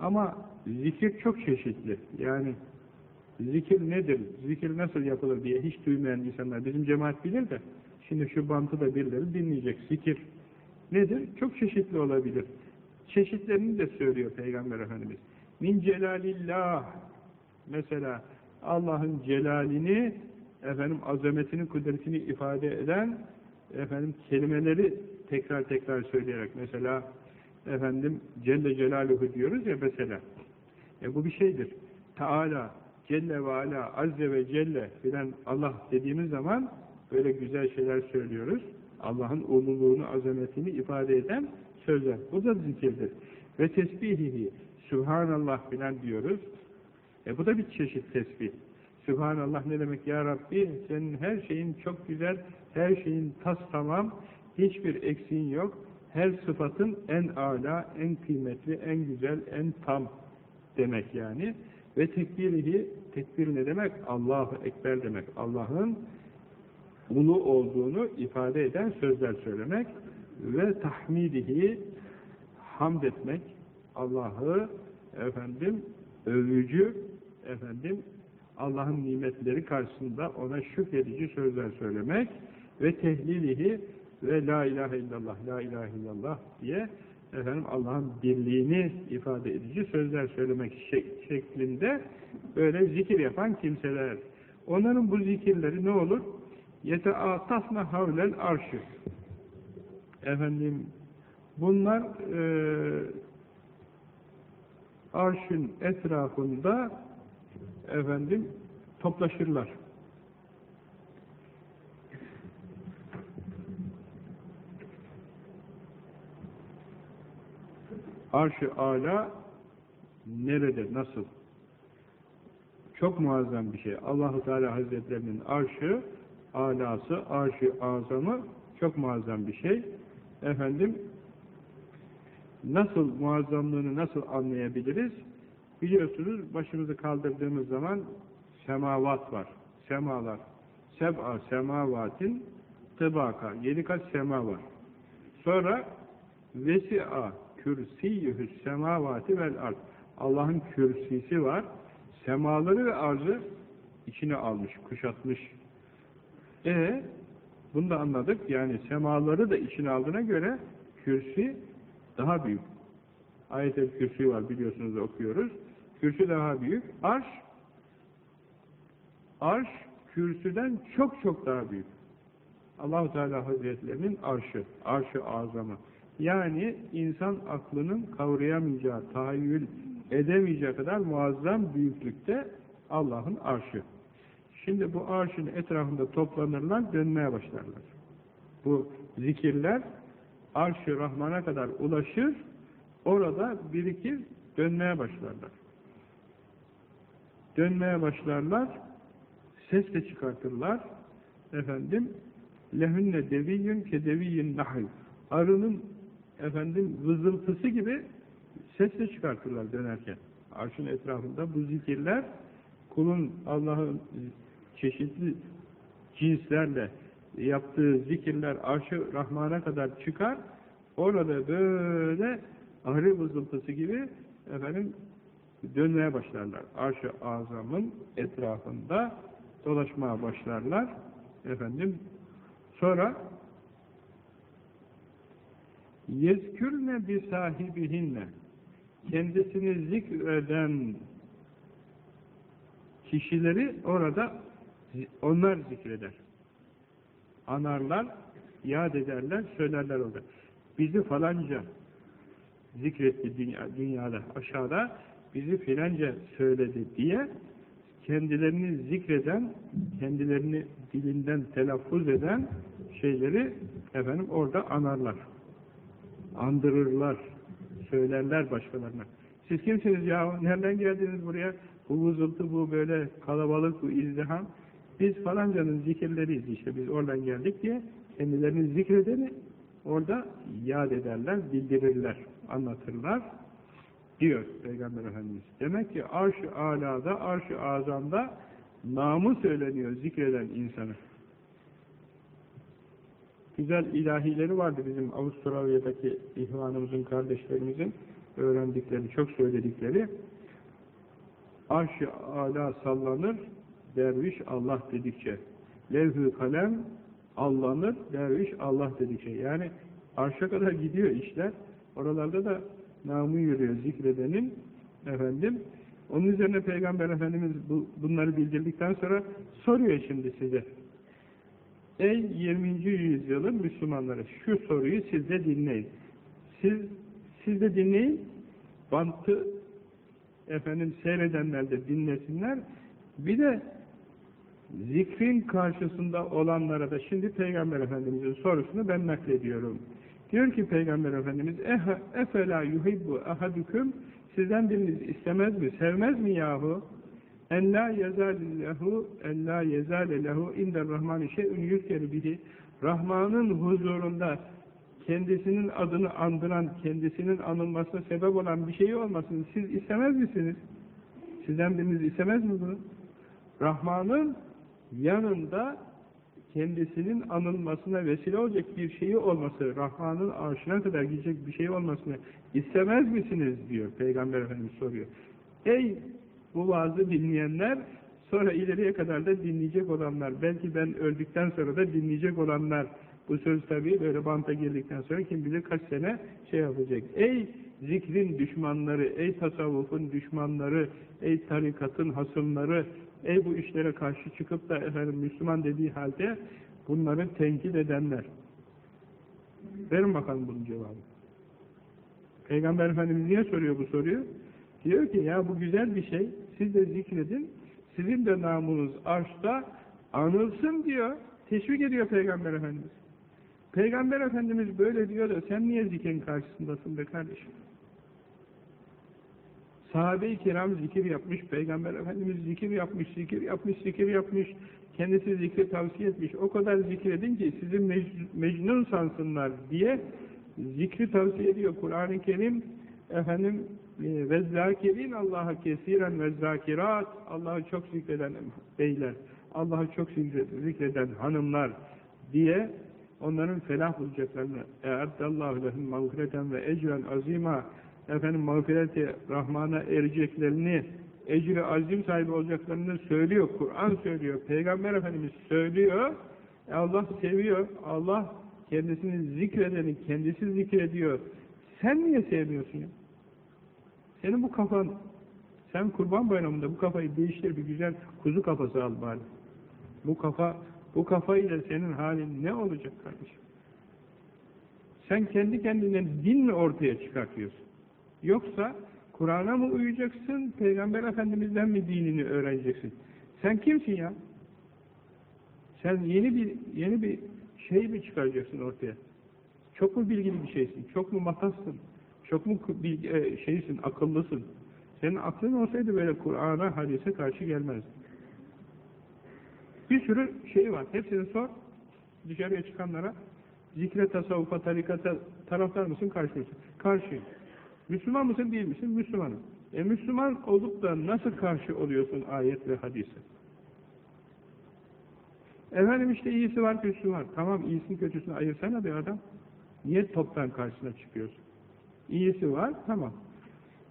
Ama zikir çok çeşitli. Yani zikir nedir, zikir nasıl yapılır diye hiç duymayan insanlar, bizim cemaat bilir de, şimdi şu bantı da birileri dinleyecek. Zikir nedir? Çok çeşitli olabilir. Çeşitlerini de söylüyor Peygamber Efendimiz. Min celalillah mesela Allah'ın celalini efendim azametini, kudretini ifade eden efendim kelimeleri tekrar tekrar söyleyerek mesela efendim Celle Celaluhu diyoruz ya mesela. E bu bir şeydir. Teala, Celle ve Ala, Azze ve Celle filan Allah dediğimiz zaman böyle güzel şeyler söylüyoruz. Allah'ın ululuğunu, azametini ifade eden sözler. Bu da zikirdir. Ve tesbihihi, Sübhanallah filan diyoruz. E bu da bir çeşit tesbih. Sübhanallah ne demek ya Rabbi? Senin her şeyin çok güzel, her şeyin tas tamam, hiçbir eksiğin yok. Her sıfatın en âlâ, en kıymetli, en güzel, en tam demek yani. Ve tekbirihi, tekbir ne demek? Allahu Ekber demek. Allah'ın ulu olduğunu ifade eden sözler söylemek ve tahmidihi hamd etmek, Allah'ı efendim övücü efendim Allah'ın nimetleri karşısında ona şükredici sözler söylemek ve tehlilihi ve la ilahe illallah, la ilahe illallah diye efendim Allah'ın birliğini ifade edici sözler söylemek şeklinde böyle zikir yapan kimseler. Onların bu zikirleri ne olur? Yeteatafna havlel arşı. Efendim bunlar e, arşın etrafında efendim toplaşırlar. Arş-ı Ala nerede, nasıl? Çok muazzam bir şey. Allahu Teala Hazretlerinin arşı, alası, arşı azamı çok muazzam bir şey. Efendim, nasıl muazzamlığını nasıl anlayabiliriz? Biliyorsunuz başımızı kaldırdığımız zaman semavat var. Semalar. Seb'a semavatin tıbaka. Yedi kat sema var. Sonra vesi'a kürsiyyühü semavati vel ard. Allah'ın kürsisi var. Semaları ve arzı içine almış, kuşatmış. E bunu da anladık. Yani semaları da içine aldığına göre kürsi daha büyük. Ayet-el kürsü var biliyorsunuz okuyoruz. Kürsü daha büyük. Arş arş kürsüden çok çok daha büyük. Allahu Teala Hazretlerinin arşı, arşı azamı. Yani insan aklının kavrayamayacağı, tahayyül edemeyeceği kadar muazzam büyüklükte Allah'ın arşı. Şimdi bu arşın etrafında toplanırlar, dönmeye başlarlar. Bu zikirler arş-ı Rahman'a kadar ulaşır, orada birikir, dönmeye başlarlar. Dönmeye başlarlar, ses de çıkartırlar. Efendim, lehünne deviyyün ke deviyyin nahl. Arının efendim vızıltısı gibi ses de çıkartırlar dönerken. Arşın etrafında bu zikirler kulun Allah'ın çeşitli cinslerle yaptığı zikirler arşı Rahman'a kadar çıkar. Orada böyle arı vızıltısı gibi efendim dönmeye başlarlar. Arş-ı azamın etrafında dolaşmaya başlarlar. Efendim sonra yezkürne bi sahibihinne kendisini zikreden kişileri orada onlar zikreder. Anarlar, yad ederler, söylerler orada. Bizi falanca zikretti dünya, dünyada, aşağıda bizi filanca söyledi diye kendilerini zikreden, kendilerini dilinden telaffuz eden şeyleri efendim orada anarlar. Andırırlar, söylerler başkalarına. Siz kimsiniz ya? Nereden geldiniz buraya? Bu vızıltı, bu böyle kalabalık, bu izdiham. Biz falancanın zikirleriyiz işte, biz oradan geldik diye kendilerini zikredeni orada yad ederler, bildirirler, anlatırlar diyor Peygamber Efendimiz. Demek ki arş-ı alada, arş-ı azamda namı söyleniyor zikreden insanı. Güzel ilahileri vardı bizim Avustralya'daki ihvanımızın, kardeşlerimizin öğrendikleri, çok söyledikleri. Arş-ı ala sallanır, derviş Allah dedikçe. Levh-i kalem allanır, derviş Allah dedikçe. Yani arşa kadar gidiyor işler. Oralarda da namı yürüyor zikredenin efendim. Onun üzerine Peygamber Efendimiz bu, bunları bildirdikten sonra soruyor şimdi size. Ey 20. yüzyılın Müslümanları şu soruyu siz de dinleyin. Siz, siz de dinleyin. Bantı efendim seyredenler de dinlesinler. Bir de zikrin karşısında olanlara da şimdi Peygamber Efendimiz'in sorusunu ben naklediyorum. Diyor ki Peygamber Efendimiz efela yuhibbu ahadüküm sizden biriniz istemez mi, sevmez mi yahu? En la yezalehu en la yezalehu inder rahmani şey'ün yükeri bihi Rahman'ın huzurunda kendisinin adını andıran, kendisinin anılmasına sebep olan bir şey olmasın. Siz istemez misiniz? Sizden biriniz istemez mi bunu? Rahman'ın yanında kendisinin anılmasına vesile olacak bir şeyi olması, Rahman'ın arşına kadar gidecek bir şey olmasını istemez misiniz diyor Peygamber Efendimiz soruyor. Ey bu vaazı dinleyenler, sonra ileriye kadar da dinleyecek olanlar, belki ben öldükten sonra da dinleyecek olanlar, bu söz tabii böyle banta girdikten sonra kim bilir kaç sene şey yapacak. Ey zikrin düşmanları, ey tasavvufun düşmanları, ey tarikatın hasımları, ey bu işlere karşı çıkıp da efendim Müslüman dediği halde bunları tenkit edenler. Verin bakalım bunun cevabı. Peygamber Efendimiz niye soruyor bu soruyu? Diyor ki ya bu güzel bir şey, siz de zikredin, sizin de namunuz arşta anılsın diyor, teşvik ediyor Peygamber Efendimiz. Peygamber Efendimiz böyle diyor da sen niye zikrin karşısındasın be kardeşim? Sahabe-i kiram zikir yapmış, Peygamber Efendimiz zikir yapmış, zikir yapmış, zikir yapmış, kendisi zikri tavsiye etmiş. O kadar zikredin ki sizi mec mecnun sansınlar diye zikri tavsiye ediyor. Kur'an-ı Kerim efendim ve zakirin Allah'a kesiren ve zakirat Allah'ı çok zikreden beyler, Allah'ı çok zikreden hanımlar diye onların felah bulacaklarını e'addallahu lehum mağfireten ve ecren azima efendim mağfireti Rahman'a ereceklerini ecri azim sahibi olacaklarını söylüyor. Kur'an söylüyor. Peygamber Efendimiz söylüyor. E Allah seviyor. Allah kendisini zikredeni kendisi zikrediyor. Sen niye sevmiyorsun ya? Senin bu kafan sen kurban bayramında bu kafayı değiştir bir güzel kuzu kafası al bari. Bu kafa, bu kafayla senin halin ne olacak kardeşim? Sen kendi kendine din mi ortaya çıkartıyorsun? Yoksa Kur'an'a mı uyacaksın, Peygamber Efendimiz'den mi dinini öğreneceksin? Sen kimsin ya? Sen yeni bir yeni bir şey mi çıkaracaksın ortaya? Çok mu bilgili bir şeysin? Çok mu matassın? Çok mu e, şeysin, akıllısın? Senin aklın olsaydı böyle Kur'an'a, hadise karşı gelmezdin. Bir sürü şey var. Hepsini sor. Dışarıya çıkanlara zikre, tasavvufa, tarikata taraftar mısın, karşı mısın? Karşıyım. Müslüman mısın, değil misin? Müslümanım. E Müslüman olup da nasıl karşı oluyorsun ayet ve hadise? Efendim işte iyisi var, kötüsü var. Tamam iyisini kötüsünü ayırsana bir adam. Niye toptan karşısına çıkıyorsun? İyisi var, tamam.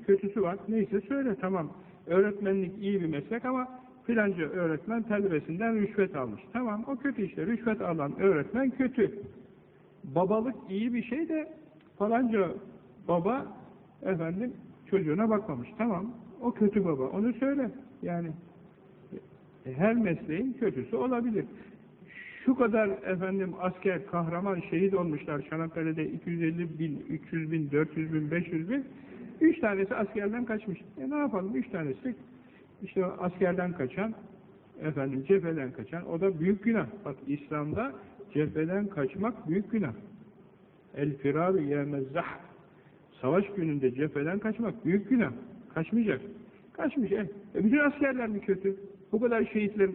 Kötüsü var, neyse söyle, tamam. Öğretmenlik iyi bir meslek ama filanca öğretmen talebesinden rüşvet almış. Tamam, o kötü işte. Rüşvet alan öğretmen kötü. Babalık iyi bir şey de falanca baba efendim çocuğuna bakmamış. Tamam, o kötü baba. Onu söyle. Yani her mesleğin kötüsü olabilir. Şu kadar efendim asker, kahraman, şehit olmuşlar Çanakkale'de 250 bin, 300 bin, 400 bin, 500 bin. Üç tanesi askerden kaçmış. E ne yapalım? Üç tanesi işte askerden kaçan, efendim cepheden kaçan, o da büyük günah. Bak İslam'da cepheden kaçmak büyük günah. El firaru yemezzah. Savaş gününde cepheden kaçmak büyük günah. Kaçmayacak. Kaçmış. E, e bütün askerler mi kötü? Bu kadar şehitler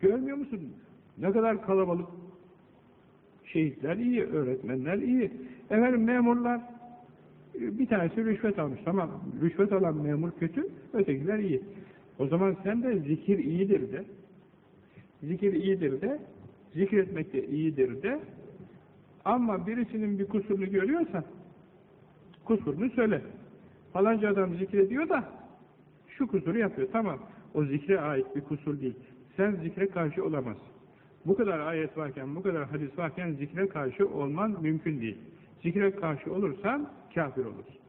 görmüyor musun? Ne kadar kalabalık. Şehitler iyi, öğretmenler iyi. Efendim memurlar bir tanesi rüşvet almış. Tamam, rüşvet alan memur kötü, ötekiler iyi. O zaman sen de zikir iyidir de, zikir iyidir de, zikretmek de iyidir de, ama birisinin bir kusurunu görüyorsan, kusurunu söyle. Falanca adam zikrediyor da, şu kusuru yapıyor, tamam. O zikre ait bir kusur değil. Sen zikre karşı olamazsın. Bu kadar ayet varken, bu kadar hadis varken zikre karşı olman mümkün değil. Zikre karşı olursan kafir olursun.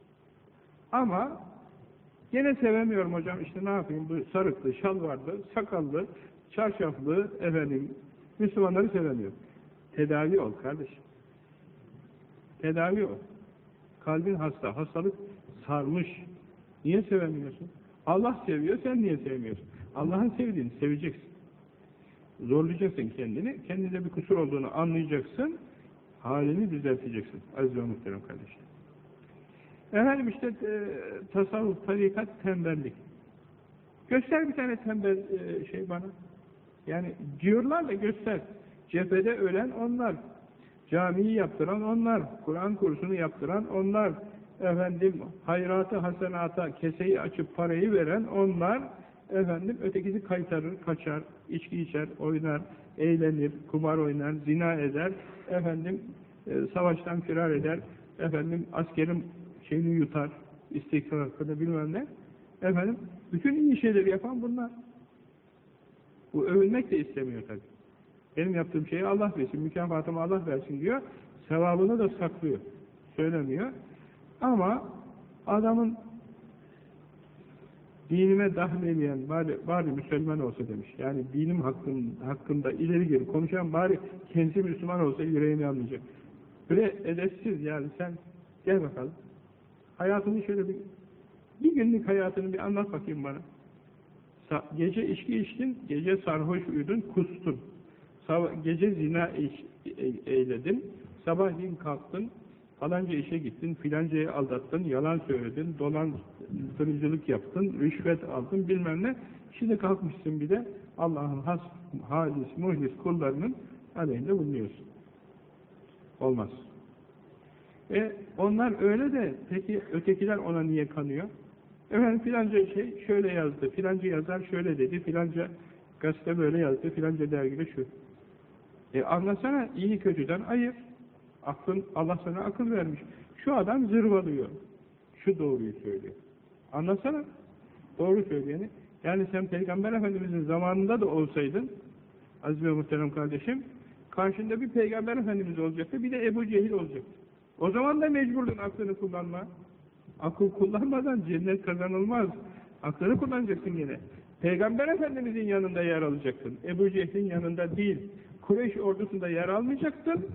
Ama gene sevemiyorum hocam işte ne yapayım bu sarıklı, şalvarlı, sakallı, çarşaflı efendim Müslümanları sevemiyorum. Tedavi ol kardeşim. Tedavi ol. Kalbin hasta, hastalık sarmış. Niye sevemiyorsun? Allah seviyor, sen niye sevmiyorsun? Allah'ın sevdiğini seveceksin. Zorlayacaksın kendini, kendinde bir kusur olduğunu anlayacaksın, halini düzelteceksin. Aziz ve muhterem kardeşler. Efendim işte e, tasavvuf, tarikat, tembellik. Göster bir tane tembel e, şey bana. Yani diyorlar da göster. Cephede ölen onlar. Camiyi yaptıran onlar. Kur'an kursunu yaptıran onlar. Efendim hayratı hasenata keseyi açıp parayı veren onlar. Efendim ötekisi kaytarır, kaçar, içki içer, oynar, eğlenir, kumar oynar, zina eder. Efendim e, savaştan firar eder. Efendim askerin şeyini yutar, istikrar hakkında bilmem ne. Efendim, bütün iyi şeyleri yapan bunlar. Bu övülmek de istemiyor tabi. Benim yaptığım şeyi Allah versin, mükafatımı Allah versin diyor. Sevabını da saklıyor. Söylemiyor. Ama adamın dinime dahlemeyen bari, bari Müslüman olsa demiş. Yani dinim hakkın, hakkında ileri geri konuşan bari kendisi Müslüman olsa yüreğini anlayacak. Böyle edepsiz yani sen gel bakalım. Hayatını şöyle bir, bir günlük hayatını bir anlat bakayım bana. Sa gece içki içtin, gece sarhoş uyudun, kustun. Sabah, gece zina e eyledin, sabahleyin kalktın, falanca işe gittin, filancayı aldattın, yalan söyledin, dolandırıcılık yaptın, rüşvet aldın, bilmem ne. Şimdi kalkmışsın bir de Allah'ın has, halis, muhlis kullarının aleyhinde bulunuyorsun. Olmaz. E onlar öyle de peki ötekiler ona niye kanıyor? Efendim filanca şey şöyle yazdı, filanca yazar şöyle dedi, filanca gazete böyle yazdı, filanca dergide şu. E anlasana iyi kötüden ayır. Aklın, Allah sana akıl vermiş. Şu adam zırvalıyor. Şu doğruyu söylüyor. Anlasana. Doğru söyleyeni. Yani sen Peygamber Efendimiz'in zamanında da olsaydın, aziz ve muhterem kardeşim, karşında bir Peygamber Efendimiz olacaktı, bir de Ebu Cehil olacaktı. O zaman da mecburdun aklını kullanma. Akıl kullanmadan cennet kazanılmaz. Aklını kullanacaksın yine. Peygamber Efendimizin yanında yer alacaksın. Ebu Cehil'in yanında değil. Kureyş ordusunda yer almayacaksın.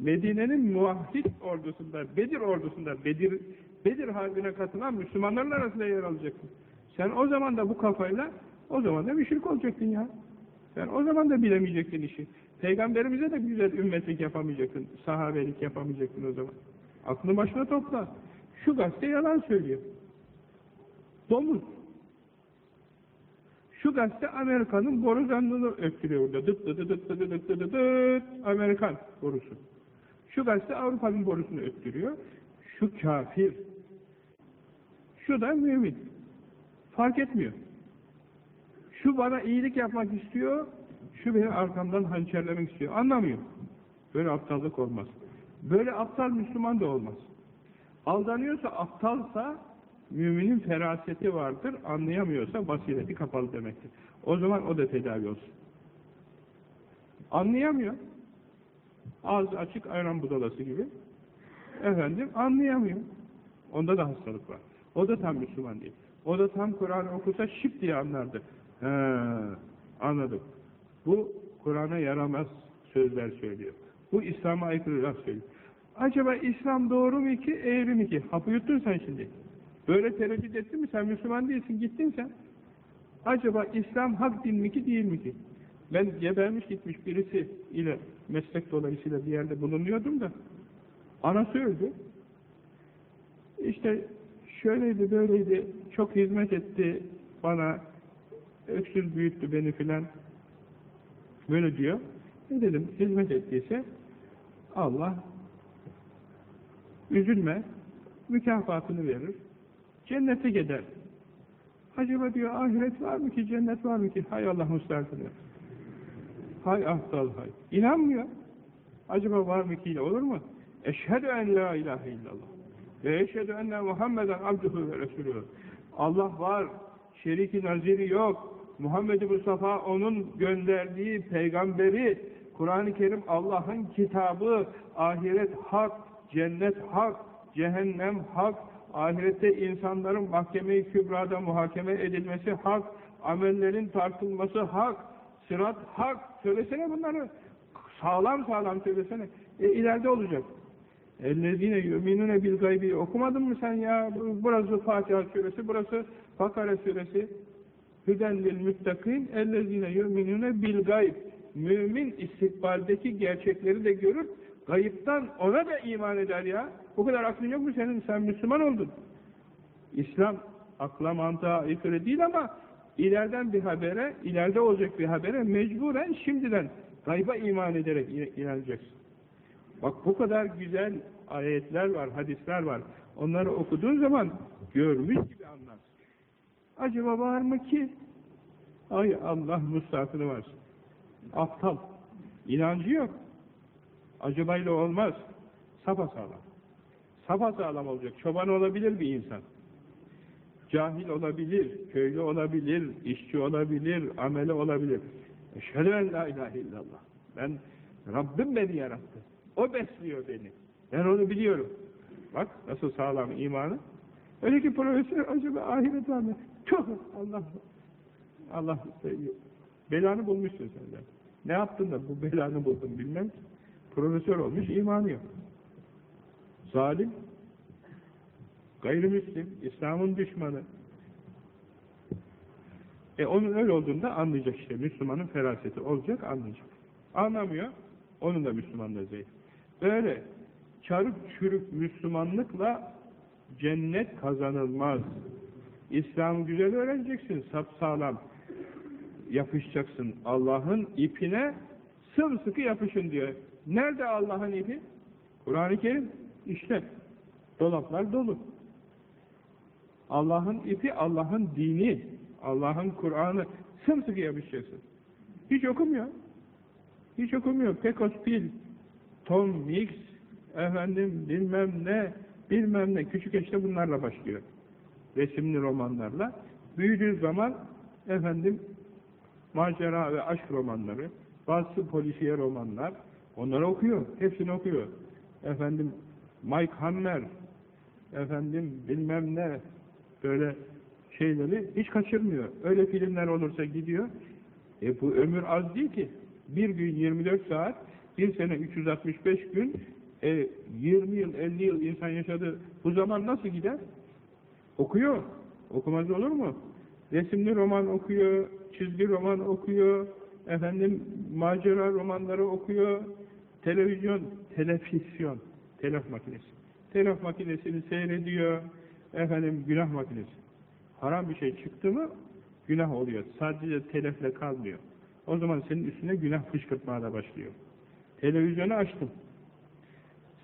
Medine'nin muvahhid ordusunda, Bedir ordusunda, Bedir, Bedir harbine katılan Müslümanların arasında yer alacaksın. Sen o zaman da bu kafayla, o zaman da müşrik olacaktın ya. Sen o zaman da bilemeyecektin işi. Peygamberimize de güzel ümmetlik yapamayacaktın, sahabelik yapamayacaktın o zaman. Aklını başına topla. Şu gazete yalan söylüyor. Domuz. Şu gazete Amerika'nın boru zannını öptürüyor orada. Dıt dıt dıt dıt dıt dıt dıt dıt Amerikan borusu. Şu gazete Avrupa'nın borusunu öttürüyor. Şu kafir. Şu da mümin. Fark etmiyor. Şu bana iyilik yapmak istiyor, şu beni arkamdan hançerlemek istiyor. Anlamıyor. Böyle aptallık olmaz. Böyle aptal Müslüman da olmaz. Aldanıyorsa, aptalsa müminin feraseti vardır, anlayamıyorsa basireti kapalı demektir. O zaman o da tedavi olsun. Anlayamıyor. Ağzı açık ayran budalası gibi. Efendim anlayamıyor. Onda da hastalık var. O da tam Müslüman değil. O da tam Kur'an okusa şıp diye anlardı. He, anladım. Bu Kur'an'a yaramaz sözler söylüyor. Bu İslam'a aykırı laf söylüyor. Acaba İslam doğru mu ki, eğri mi ki? Hapı yuttun sen şimdi. Böyle tereddüt ettin mi? Sen Müslüman değilsin, gittin sen. Acaba İslam hak din mi ki, değil mi ki? Ben gebermiş gitmiş birisi ile meslek dolayısıyla bir yerde bulunuyordum da anası öldü. İşte şöyleydi, böyleydi, çok hizmet etti bana, öksüz büyüttü beni filan. Böyle diyor. Ne dedim, hizmet ettiyse Allah üzülme, mükafatını verir, cennete gider. Acaba diyor ahiret var mı ki, cennet var mı ki? Hay Allah müstahakını. Hay aptal hay. İnanmıyor. Acaba var mı ki olur mu? Eşhedü en la ilahe illallah. Ve eşhedü enne Muhammeden abduhu ve resulühü. Allah var, şeriki naziri yok. Muhammed Mustafa onun gönderdiği peygamberi, Kur'an-ı Kerim Allah'ın kitabı, ahiret hak, cennet hak, cehennem hak, ahirette insanların mahkeme-i kübrada muhakeme edilmesi hak, amellerin tartılması hak, Sırat hak. Söylesene bunları. Sağlam sağlam söylesene. E, ileride olacak. Ellezine yuminune bil okumadın mı sen ya? Burası Fatiha suresi, burası Fakara suresi. Hüden lil müttakin ellezine yuminune bil. Mümin istikbaldeki gerçekleri de görür, gayıptan ona da iman eder ya. Bu kadar aklın yok mu senin? Sen Müslüman oldun. İslam akla mantığa aykırı değil ama ileriden bir habere, ileride olacak bir habere mecburen şimdiden gayba iman ederek inanacaksın. Bak bu kadar güzel ayetler var, hadisler var. Onları okuduğun zaman görmüş gibi anlarsın. Acaba var mı ki? Ay Allah müstahakını varsın. Aptal. İnancı yok. Acabayla olmaz. Sapasağlam. Sapasağlam olacak. Çoban olabilir bir insan. Cahil olabilir, köylü olabilir, işçi olabilir, ameli olabilir. Eşhedü en la ilahe illallah. Ben, Rabbim beni yarattı. O besliyor beni. Ben onu biliyorum. Bak nasıl sağlam imanı. Öyle ki profesör acaba ahiret var mı? Çok Allah Allah belanı bulmuşsun sen de. Ne yaptın da bu belanı buldun bilmem. Profesör olmuş imanı yok. Zalim gayrimüslim, İslam'ın düşmanı. E onun öyle olduğunda anlayacak işte. Müslümanın feraseti olacak, anlayacak. Anlamıyor, onun da Müslümanlığı zayıf. Böyle çarık çürük Müslümanlıkla cennet kazanılmaz. İslam'ı güzel öğreneceksin, sapsağlam yapışacaksın. Allah'ın ipine sımsıkı yapışın diyor. Nerede Allah'ın ipi? Kur'an-ı Kerim. İşte dolaplar dolu. Allah'ın ipi, Allah'ın dini, Allah'ın Kur'an'ı sımsıkı yapışacaksın. Hiç okumuyor. Hiç okumuyor. Pekos Pil, Tom Mix, efendim bilmem ne, bilmem ne. Küçük işte bunlarla başlıyor. Resimli romanlarla. Büyüdüğü zaman efendim macera ve aşk romanları, bazı polisiye romanlar, onları okuyor. Hepsini okuyor. Efendim Mike Hammer, efendim bilmem ne, böyle şeyleri hiç kaçırmıyor. Öyle filmler olursa gidiyor. E bu ömür az değil ki. Bir gün 24 saat, bir sene 365 gün, e, 20 yıl, 50 yıl insan yaşadı. Bu zaman nasıl gider? Okuyor. Okumaz olur mu? Resimli roman okuyor, çizgi roman okuyor, efendim macera romanları okuyor, televizyon, telefisyon, telef makinesi. Telef makinesini seyrediyor, efendim günah makinesi. Haram bir şey çıktı mı günah oluyor. Sadece telefle kalmıyor. O zaman senin üstüne günah fışkırtmaya da başlıyor. Televizyonu açtım.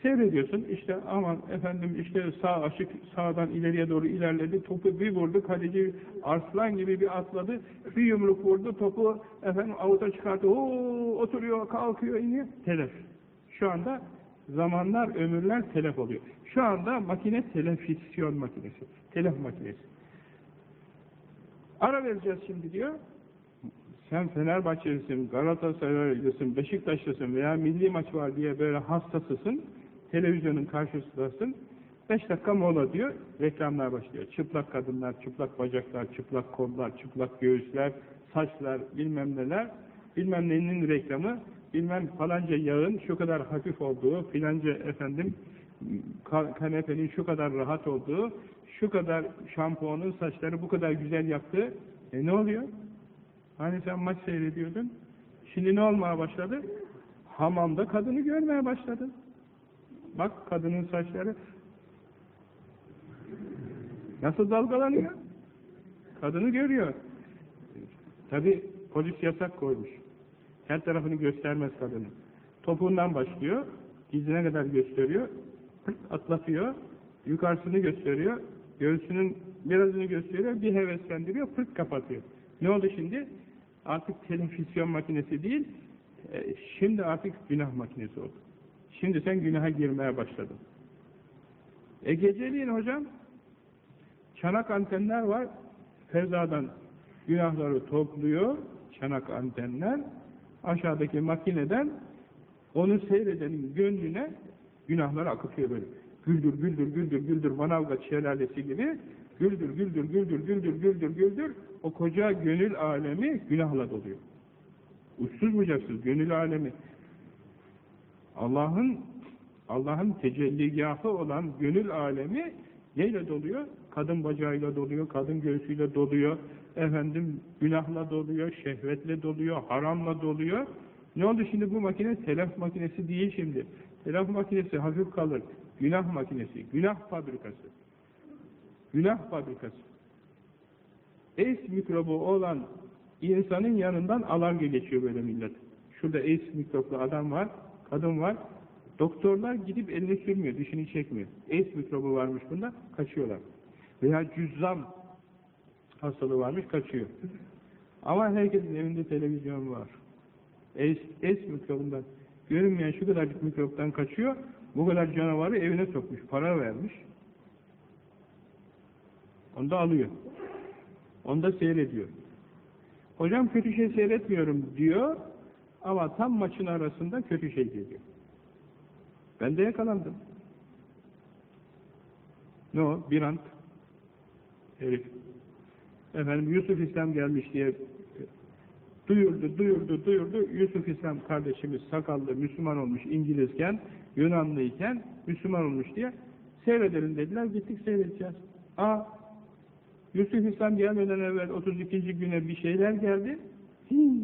Seyrediyorsun işte aman efendim işte sağ açık sağdan ileriye doğru ilerledi topu bir vurdu kaleci arslan gibi bir atladı bir yumruk vurdu topu efendim avuta çıkarttı ooo oturuyor kalkıyor iniyor telef şu anda zamanlar ömürler telef oluyor. Şu anda makine telefisyon makinesi telef makinesi. Ara vereceğiz şimdi diyor. Sen Fenerbahçelisin, Galatasaraylısın, Beşiktaşlısın veya milli maç var diye böyle hastasısın, televizyonun karşısındasın, beş dakika mola diyor, reklamlar başlıyor. Çıplak kadınlar, çıplak bacaklar, çıplak kollar, çıplak göğüsler, saçlar, bilmem neler, bilmem neyin reklamı, bilmem falanca yağın şu kadar hafif olduğu, filanca efendim kanepenin şu kadar rahat olduğu, şu kadar şampuanın saçları bu kadar güzel yaptığı, e ne oluyor? Hani sen maç seyrediyordun, şimdi ne olmaya başladı? Hamamda kadını görmeye başladın. Bak kadının saçları nasıl dalgalanıyor? Kadını görüyor. Tabi polis yasak koymuş. Her tarafını göstermez kadını. Topuğundan başlıyor, dizine kadar gösteriyor, atlatıyor, yukarısını gösteriyor, göğsünün birazını gösteriyor, bir heveslendiriyor, pırt kapatıyor. Ne oldu şimdi? Artık televizyon makinesi değil, e, şimdi artık günah makinesi oldu. Şimdi sen günaha girmeye başladın. E geceliğin hocam, çanak antenler var, fezadan günahları topluyor, çanak antenler, aşağıdaki makineden onu seyredenin gönlüne günahlar akıtıyor böyle. Güldür, güldür, güldür, güldür, Manavgat şelalesi gibi güldür, güldür, güldür, güldür, güldür, güldür, o koca gönül alemi günahla doluyor. Uçsuz bucaksız gönül alemi. Allah'ın Allah'ın tecelligahı olan gönül alemi neyle doluyor? Kadın bacağıyla doluyor, kadın göğsüyle doluyor, efendim günahla doluyor, şehvetle doluyor, haramla doluyor. Ne oldu şimdi bu makine? Telef makinesi değil şimdi. Telef makinesi hafif kalır. Günah makinesi, günah fabrikası. Günah fabrikası. AIDS mikrobu olan insanın yanından alarm geçiyor böyle millet. Şurada AIDS mikroplu adam var, kadın var. Doktorlar gidip elini sürmüyor, dişini çekmiyor. AIDS mikrobu varmış bunda, kaçıyorlar. Veya cüzzam hastalığı varmış, kaçıyor. Ama herkesin evinde televizyon var. AIDS, AIDS mikrobundan, görünmeyen şu kadarcık mikroptan kaçıyor, bu kadar canavarı evine sokmuş, para vermiş. Onu da alıyor. Onu da seyrediyor. Hocam kötü şey seyretmiyorum diyor ama tam maçın arasında kötü şey geliyor. Ben de yakalandım. Ne o? Bir ant. Herif. Efendim Yusuf İslam gelmiş diye duyurdu, duyurdu, duyurdu. Yusuf İslam kardeşimiz sakallı Müslüman olmuş İngilizken, Yunanlıyken Müslüman olmuş diye seyredelim dediler. Gittik seyredeceğiz. Aa Yusuf İslam gelmeden evvel 32. güne bir şeyler geldi. Hii.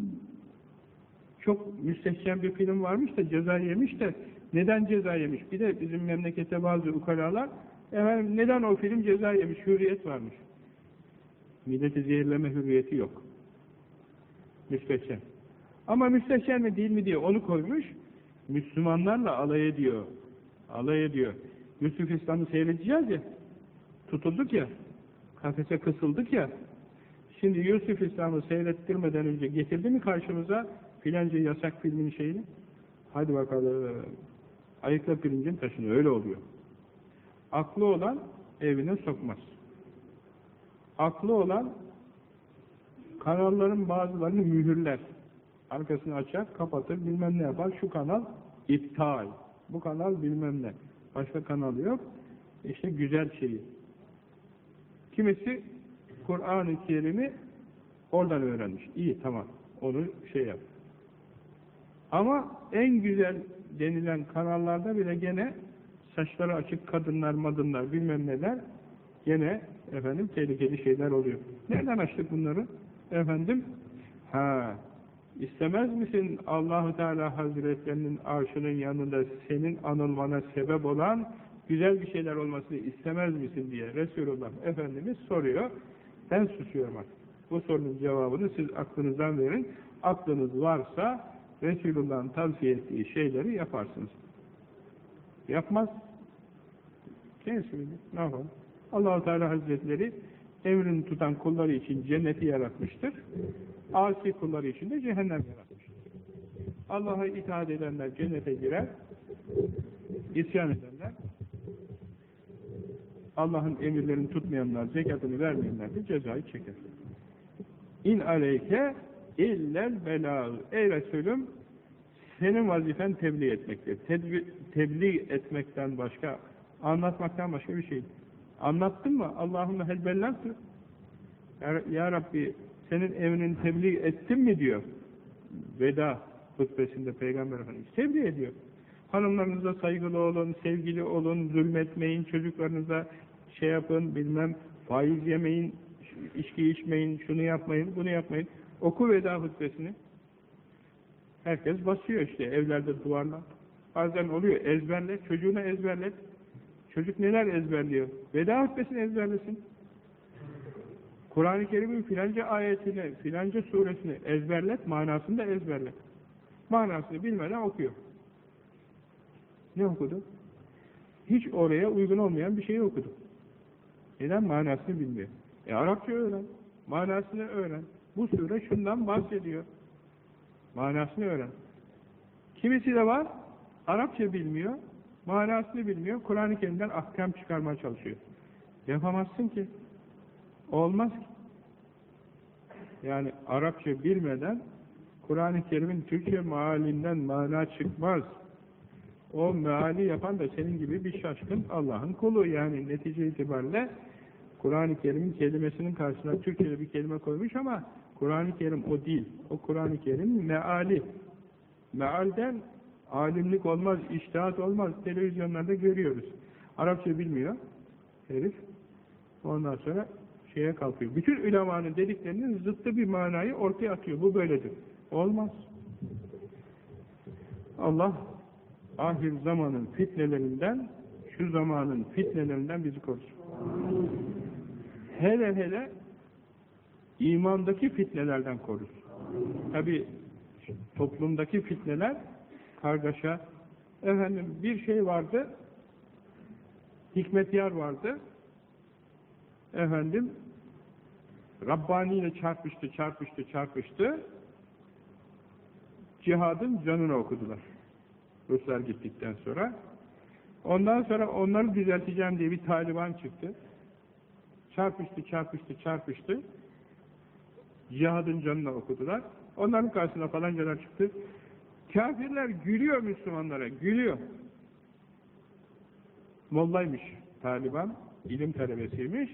Çok müstehcen bir film varmış da ceza yemiş de neden ceza yemiş? Bir de bizim memlekette bazı ukalalar efendim, neden o film ceza yemiş? Hürriyet varmış. Milleti zehirleme hürriyeti yok. Müstehcen. Ama müstehcen mi değil mi diye onu koymuş. Müslümanlarla alay ediyor. Alay ediyor. Yusuf İslam'ı seyredeceğiz ya. Tutulduk ya kafese kısıldık ya, şimdi Yusuf İslam'ı seyrettirmeden önce getirdi mi karşımıza filanca yasak filmin şeyini? Hadi bakalım, ayıkla pirincin taşını, öyle oluyor. Aklı olan evine sokmaz. Aklı olan kanalların bazılarını mühürler. Arkasını açar, kapatır, bilmem ne yapar. Şu kanal iptal. Bu kanal bilmem ne. Başka kanal yok. İşte güzel şeyi. Kimisi Kur'an-ı Kerim'i oradan öğrenmiş. İyi tamam. Onu şey yap. Ama en güzel denilen kanallarda bile gene saçları açık kadınlar, madınlar, bilmem neler gene efendim tehlikeli şeyler oluyor. Nereden açtık bunları? Efendim ha istemez misin Allahu Teala Hazretlerinin arşının yanında senin anılmana sebep olan güzel bir şeyler olmasını istemez misin diye Resulullah Efendimiz soruyor. Ben susuyorum artık. Bu sorunun cevabını siz aklınızdan verin. Aklınız varsa Resulullah'ın tavsiye ettiği şeyleri yaparsınız. Yapmaz. Kendisi. Ne yapalım? Allah Teala Hazretleri emrini tutan kulları için cenneti yaratmıştır. Asi kulları için de cehennem yaratmıştır. Allah'a itaat edenler cennete girer, isyan edenler, Allah'ın emirlerini tutmayanlar, zekatını vermeyenler de cezayı çeker. İn aleyke illel belâ. Ey Resulüm, senin vazifen tebliğ etmektir. Tedbi, tebliğ etmekten başka, anlatmaktan başka bir şey. Anlattın mı? Allahümme hel bellantı. Ya, Rabbi, senin emrinin tebliğ ettim mi diyor. Veda hutbesinde Peygamber Efendimiz tebliğ ediyor. Hanımlarınıza saygılı olun, sevgili olun, zulmetmeyin, çocuklarınıza şey yapın, bilmem, faiz yemeyin, içki içmeyin, şunu yapmayın, bunu yapmayın. Oku veda hutbesini. Herkes basıyor işte evlerde duvarla. Bazen oluyor ezberle, çocuğuna ezberlet. Çocuk neler ezberliyor? Veda hutbesini ezberlesin. Kur'an-ı Kerim'in filanca ayetini, filanca suresini ezberlet, manasını da ezberlet. Manasını bilmeden okuyor. Ne okudu? Hiç oraya uygun olmayan bir şeyi okudu. Neden? Manasını bilmiyor. E Arapça öğren. Manasını öğren. Bu sure şundan bahsediyor. Manasını öğren. Kimisi de var, Arapça bilmiyor, manasını bilmiyor, Kur'an-ı Kerim'den ahkam çıkarmaya çalışıyor. Yapamazsın ki. Olmaz ki. Yani Arapça bilmeden Kur'an-ı Kerim'in Türkçe mealinden mana çıkmaz. O meali yapan da senin gibi bir şaşkın Allah'ın kulu. Yani netice itibariyle Kur'an-ı Kerim'in kelimesinin karşısına Türkçe'de bir kelime koymuş ama Kur'an-ı Kerim o değil. O Kur'an-ı Kerim meali. Mealden alimlik olmaz, iştihat olmaz. Televizyonlarda görüyoruz. Arapça bilmiyor herif. Ondan sonra şeye kalkıyor. Bütün ülemanın dediklerinin zıttı bir manayı ortaya atıyor. Bu böyledir. Olmaz. Allah ahir zamanın fitnelerinden, şu zamanın fitnelerinden bizi korusun. Hele hele imandaki fitnelerden korusun. Tabi toplumdaki fitneler kargaşa. Efendim bir şey vardı, hikmetyar vardı. Efendim Rabbani ile çarpıştı, çarpıştı, çarpıştı. Cihadın canını okudular. Ruslar gittikten sonra. Ondan sonra onları düzelteceğim diye bir Taliban çıktı. Çarpıştı, çarpıştı, çarpıştı. Cihadın canını okudular. Onların karşısına falancalar çıktı. Kafirler gülüyor Müslümanlara, gülüyor. Mollaymış Taliban, ilim talebesiymiş.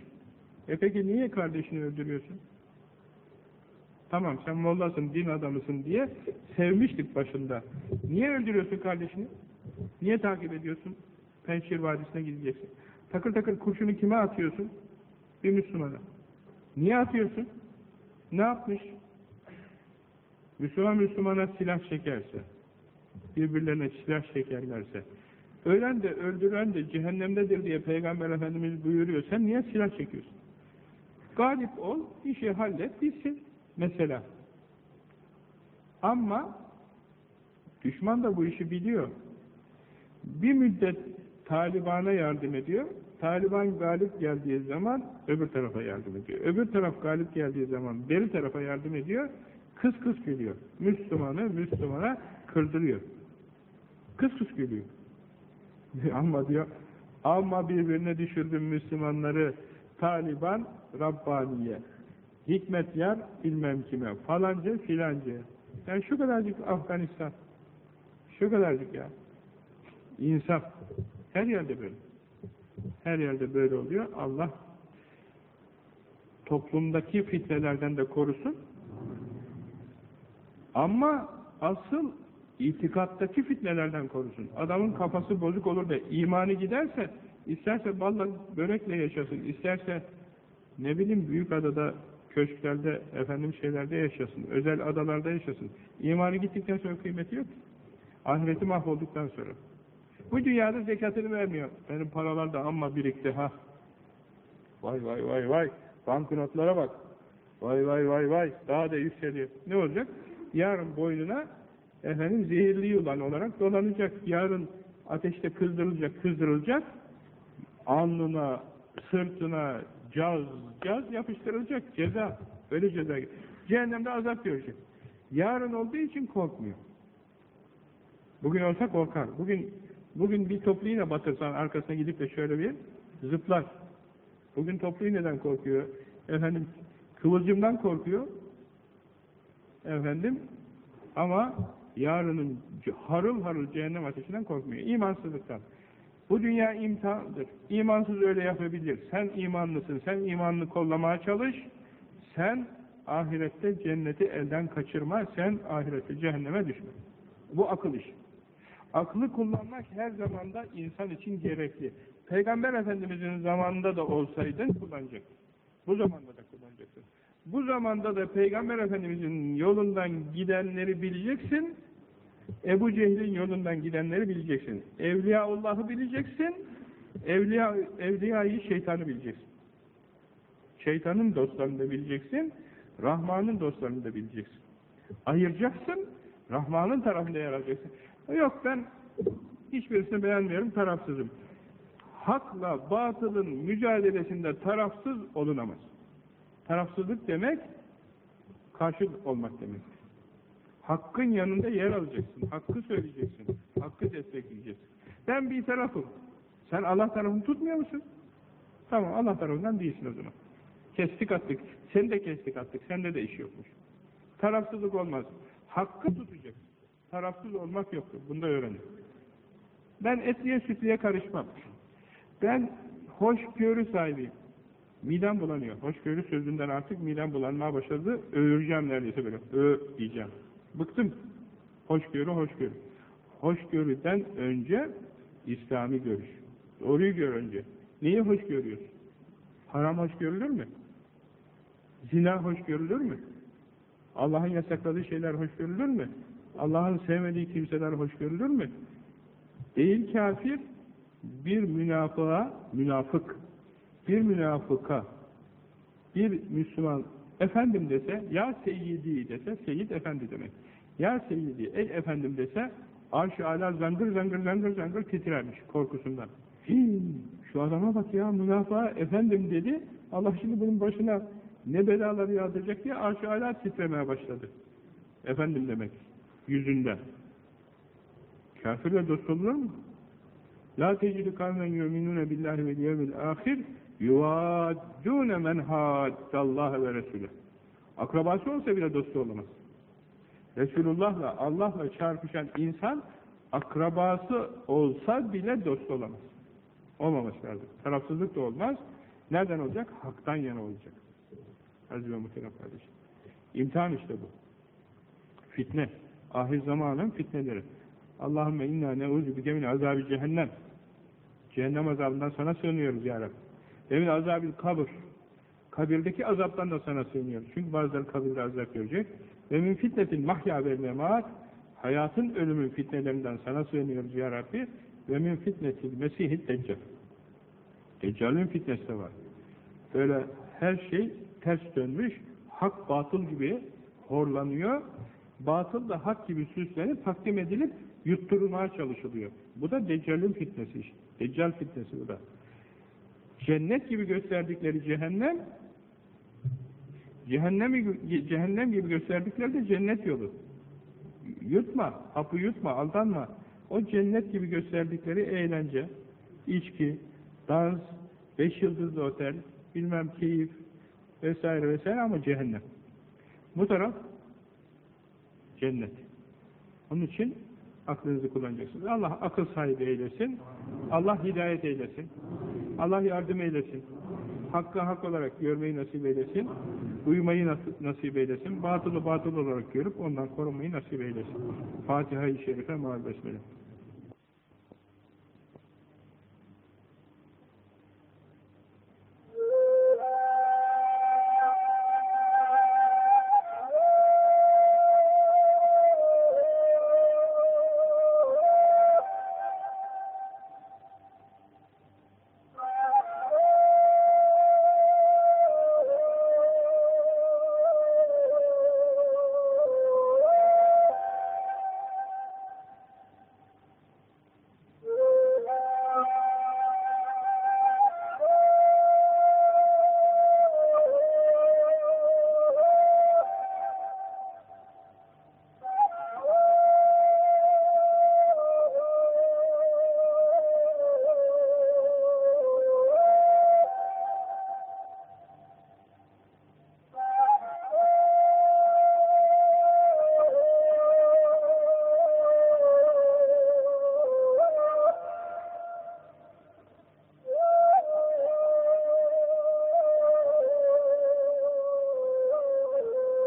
E peki niye kardeşini öldürüyorsun? Tamam sen mollasın, din adamısın diye sevmiştik başında. Niye öldürüyorsun kardeşini? Niye takip ediyorsun? Pençir Vadisi'ne gideceksin. Takır takır kurşunu kime atıyorsun? Bir Müslümana. Niye atıyorsun? Ne yapmış? Müslüman Müslümana silah çekerse, birbirlerine silah çekerlerse, ölen de öldüren de cehennemdedir diye Peygamber Efendimiz buyuruyor. Sen niye silah çekiyorsun? Galip ol, işi hallet, bitsin. Mesela. Ama düşman da bu işi biliyor. Bir müddet Taliban'a yardım ediyor. Taliban galip geldiği zaman öbür tarafa yardım ediyor. Öbür taraf galip geldiği zaman beri tarafa yardım ediyor. Kıs kıs gülüyor. Müslümanı Müslümana kırdırıyor. Kıs kıs gülüyor. ama diyor ama birbirine düşürdüm Müslümanları Taliban Rabbaniye. Hikmet yar bilmem kime. Falanca filanca. Yani şu kadarcık Afganistan. Şu kadarcık ya. İnsaf. Her yerde böyle. Her yerde böyle oluyor. Allah toplumdaki fitnelerden de korusun. Ama asıl itikattaki fitnelerden korusun. Adamın kafası bozuk olur da imanı giderse isterse balla börekle yaşasın, isterse ne bileyim büyük adada köşklerde, efendim şeylerde yaşasın, özel adalarda yaşasın. İmanı gittikten sonra kıymeti yok. Ahireti mahvolduktan sonra. Bu dünyada zekatını vermiyor. Benim paralar da amma birikti ha. Vay vay vay vay. Banknotlara bak. Vay vay vay vay. Daha da yükseliyor. Ne olacak? Yarın boynuna efendim zehirli yılan olarak dolanacak. Yarın ateşte kızdırılacak, kızdırılacak. Alnına, sırtına caz, caz yapıştırılacak. Ceza. Öyle ceza. Cehennemde azap görecek. Yarın olduğu için korkmuyor. Bugün olsa korkar. Bugün bugün bir toplu iğne batırsan arkasına gidip de şöyle bir zıplar. Bugün toplu iğneden korkuyor. Efendim kıvılcımdan korkuyor. Efendim ama yarının harıl harıl cehennem ateşinden korkmuyor. İmansızlıktan. Bu dünya imtihandır. İmansız öyle yapabilir. Sen imanlısın. Sen imanını kollamaya çalış. Sen ahirette cenneti elden kaçırma. Sen ahirette cehenneme düşme. Bu akıl işi. Aklı kullanmak her zamanda insan için gerekli. Peygamber Efendimiz'in zamanında da olsaydın kullanacaksın. Bu zamanda da kullanacaksın. Bu zamanda da Peygamber Efendimiz'in yolundan gidenleri bileceksin. Ebu Cehil'in yolundan gidenleri bileceksin. Evliyaullah'ı bileceksin. Evliya, evliyayı şeytanı bileceksin. Şeytanın dostlarını da bileceksin. Rahman'ın dostlarını da bileceksin. Ayıracaksın. Rahman'ın tarafında yer alacaksın. Yok ben hiçbirisini beğenmiyorum, tarafsızım. Hakla batılın mücadelesinde tarafsız olunamaz. Tarafsızlık demek, karşı olmak demek. Hakkın yanında yer alacaksın, hakkı söyleyeceksin, hakkı destekleyeceksin. Ben bir tarafım. Sen Allah tarafını tutmuyor musun? Tamam, Allah tarafından değilsin o zaman. Kestik attık, sen de kestik attık, sende de iş yokmuş. Tarafsızlık olmaz. Hakkı tutacaksın. Tarafsız olmak yoktur. Bunu da öğrenin. Ben etliye sütlüye karışmam. Ben hoşgörü sahibiyim. Midem bulanıyor. Hoşgörü sözünden artık midem bulanmaya başladı. Öğüreceğim neredeyse böyle. Ö diyeceğim. Bıktım. Hoşgörü, hoşgörü. Hoşgörüden önce İslami görüş. Doğruyu gör önce. Neyi hoş görüyorsun? Haram hoş görülür mü? Zina hoş görülür mü? Allah'ın yasakladığı şeyler hoş görülür mü? Allah'ın sevmediği kimseler hoş görülür mü? Değil kafir, bir münafığa, münafık, bir münafıka, bir Müslüman efendim dese, ya seyyidi dese, seyyid efendi demek. Ya seyyidi, ey efendim dese, arş-ı ala zangır zangır zangır zangır titrermiş korkusundan. Hii, şu adama bak ya münafığa efendim dedi, Allah şimdi bunun başına ne belaları yağdıracak diye arş-ı ala titremeye başladı. Efendim demek yüzünden. Kafirle dost olunur mu? La tecidü kavmen yu'minune billahi vel yevmil ahir yuvaddûne men haddallâhe ve Resulü. Akrabası olsa bile dostu olamaz. Resulullah'la, Allah'la çarpışan insan akrabası olsa bile dost olamaz. Olmaması lazım. Tarafsızlık da olmaz. Nereden olacak? Haktan yana olacak. Aziz ve muhterem kardeşim. İmtihan işte bu. Fitne. Ahir zamanın fitneleri. Allahümme inna ne'udhu bike min azabi cehennem. Cehennem azabından sana sığınıyoruz ya Rabbi. Ve min azabil kabr. Kabirdeki azaptan da sana sığınıyoruz. Çünkü bazıları kabirde azap görecek. Ve min fitnetin mahya vel memat. Hayatın ölümün fitnelerinden sana sığınıyoruz ya Rabbi. Ve min fitnetil mesihid deccal. Deccal'in fitnesi de var. Böyle her şey ters dönmüş, hak batıl gibi horlanıyor, batıl da hak gibi süslenip takdim edilip yutturulmaya çalışılıyor. Bu da Deccal'in fitnesi işte. Deccal fitnesi bu da. Cennet gibi gösterdikleri cehennem cehennem, cehennem gibi gösterdikleri de cennet yolu. Yutma, hapı yutma, aldanma. O cennet gibi gösterdikleri eğlence, içki, dans, beş yıldızlı otel, bilmem keyif vesaire vesaire ama cehennem. Bu taraf cennet. Onun için aklınızı kullanacaksınız. Allah akıl sahibi eylesin. Allah hidayet eylesin. Allah yardım eylesin. Hakkı hak olarak görmeyi nasip eylesin. Duymayı nas- nasip eylesin. Batılı batıl olarak görüp ondan korumayı nasip eylesin. Fatiha-i Şerife mâl besmele.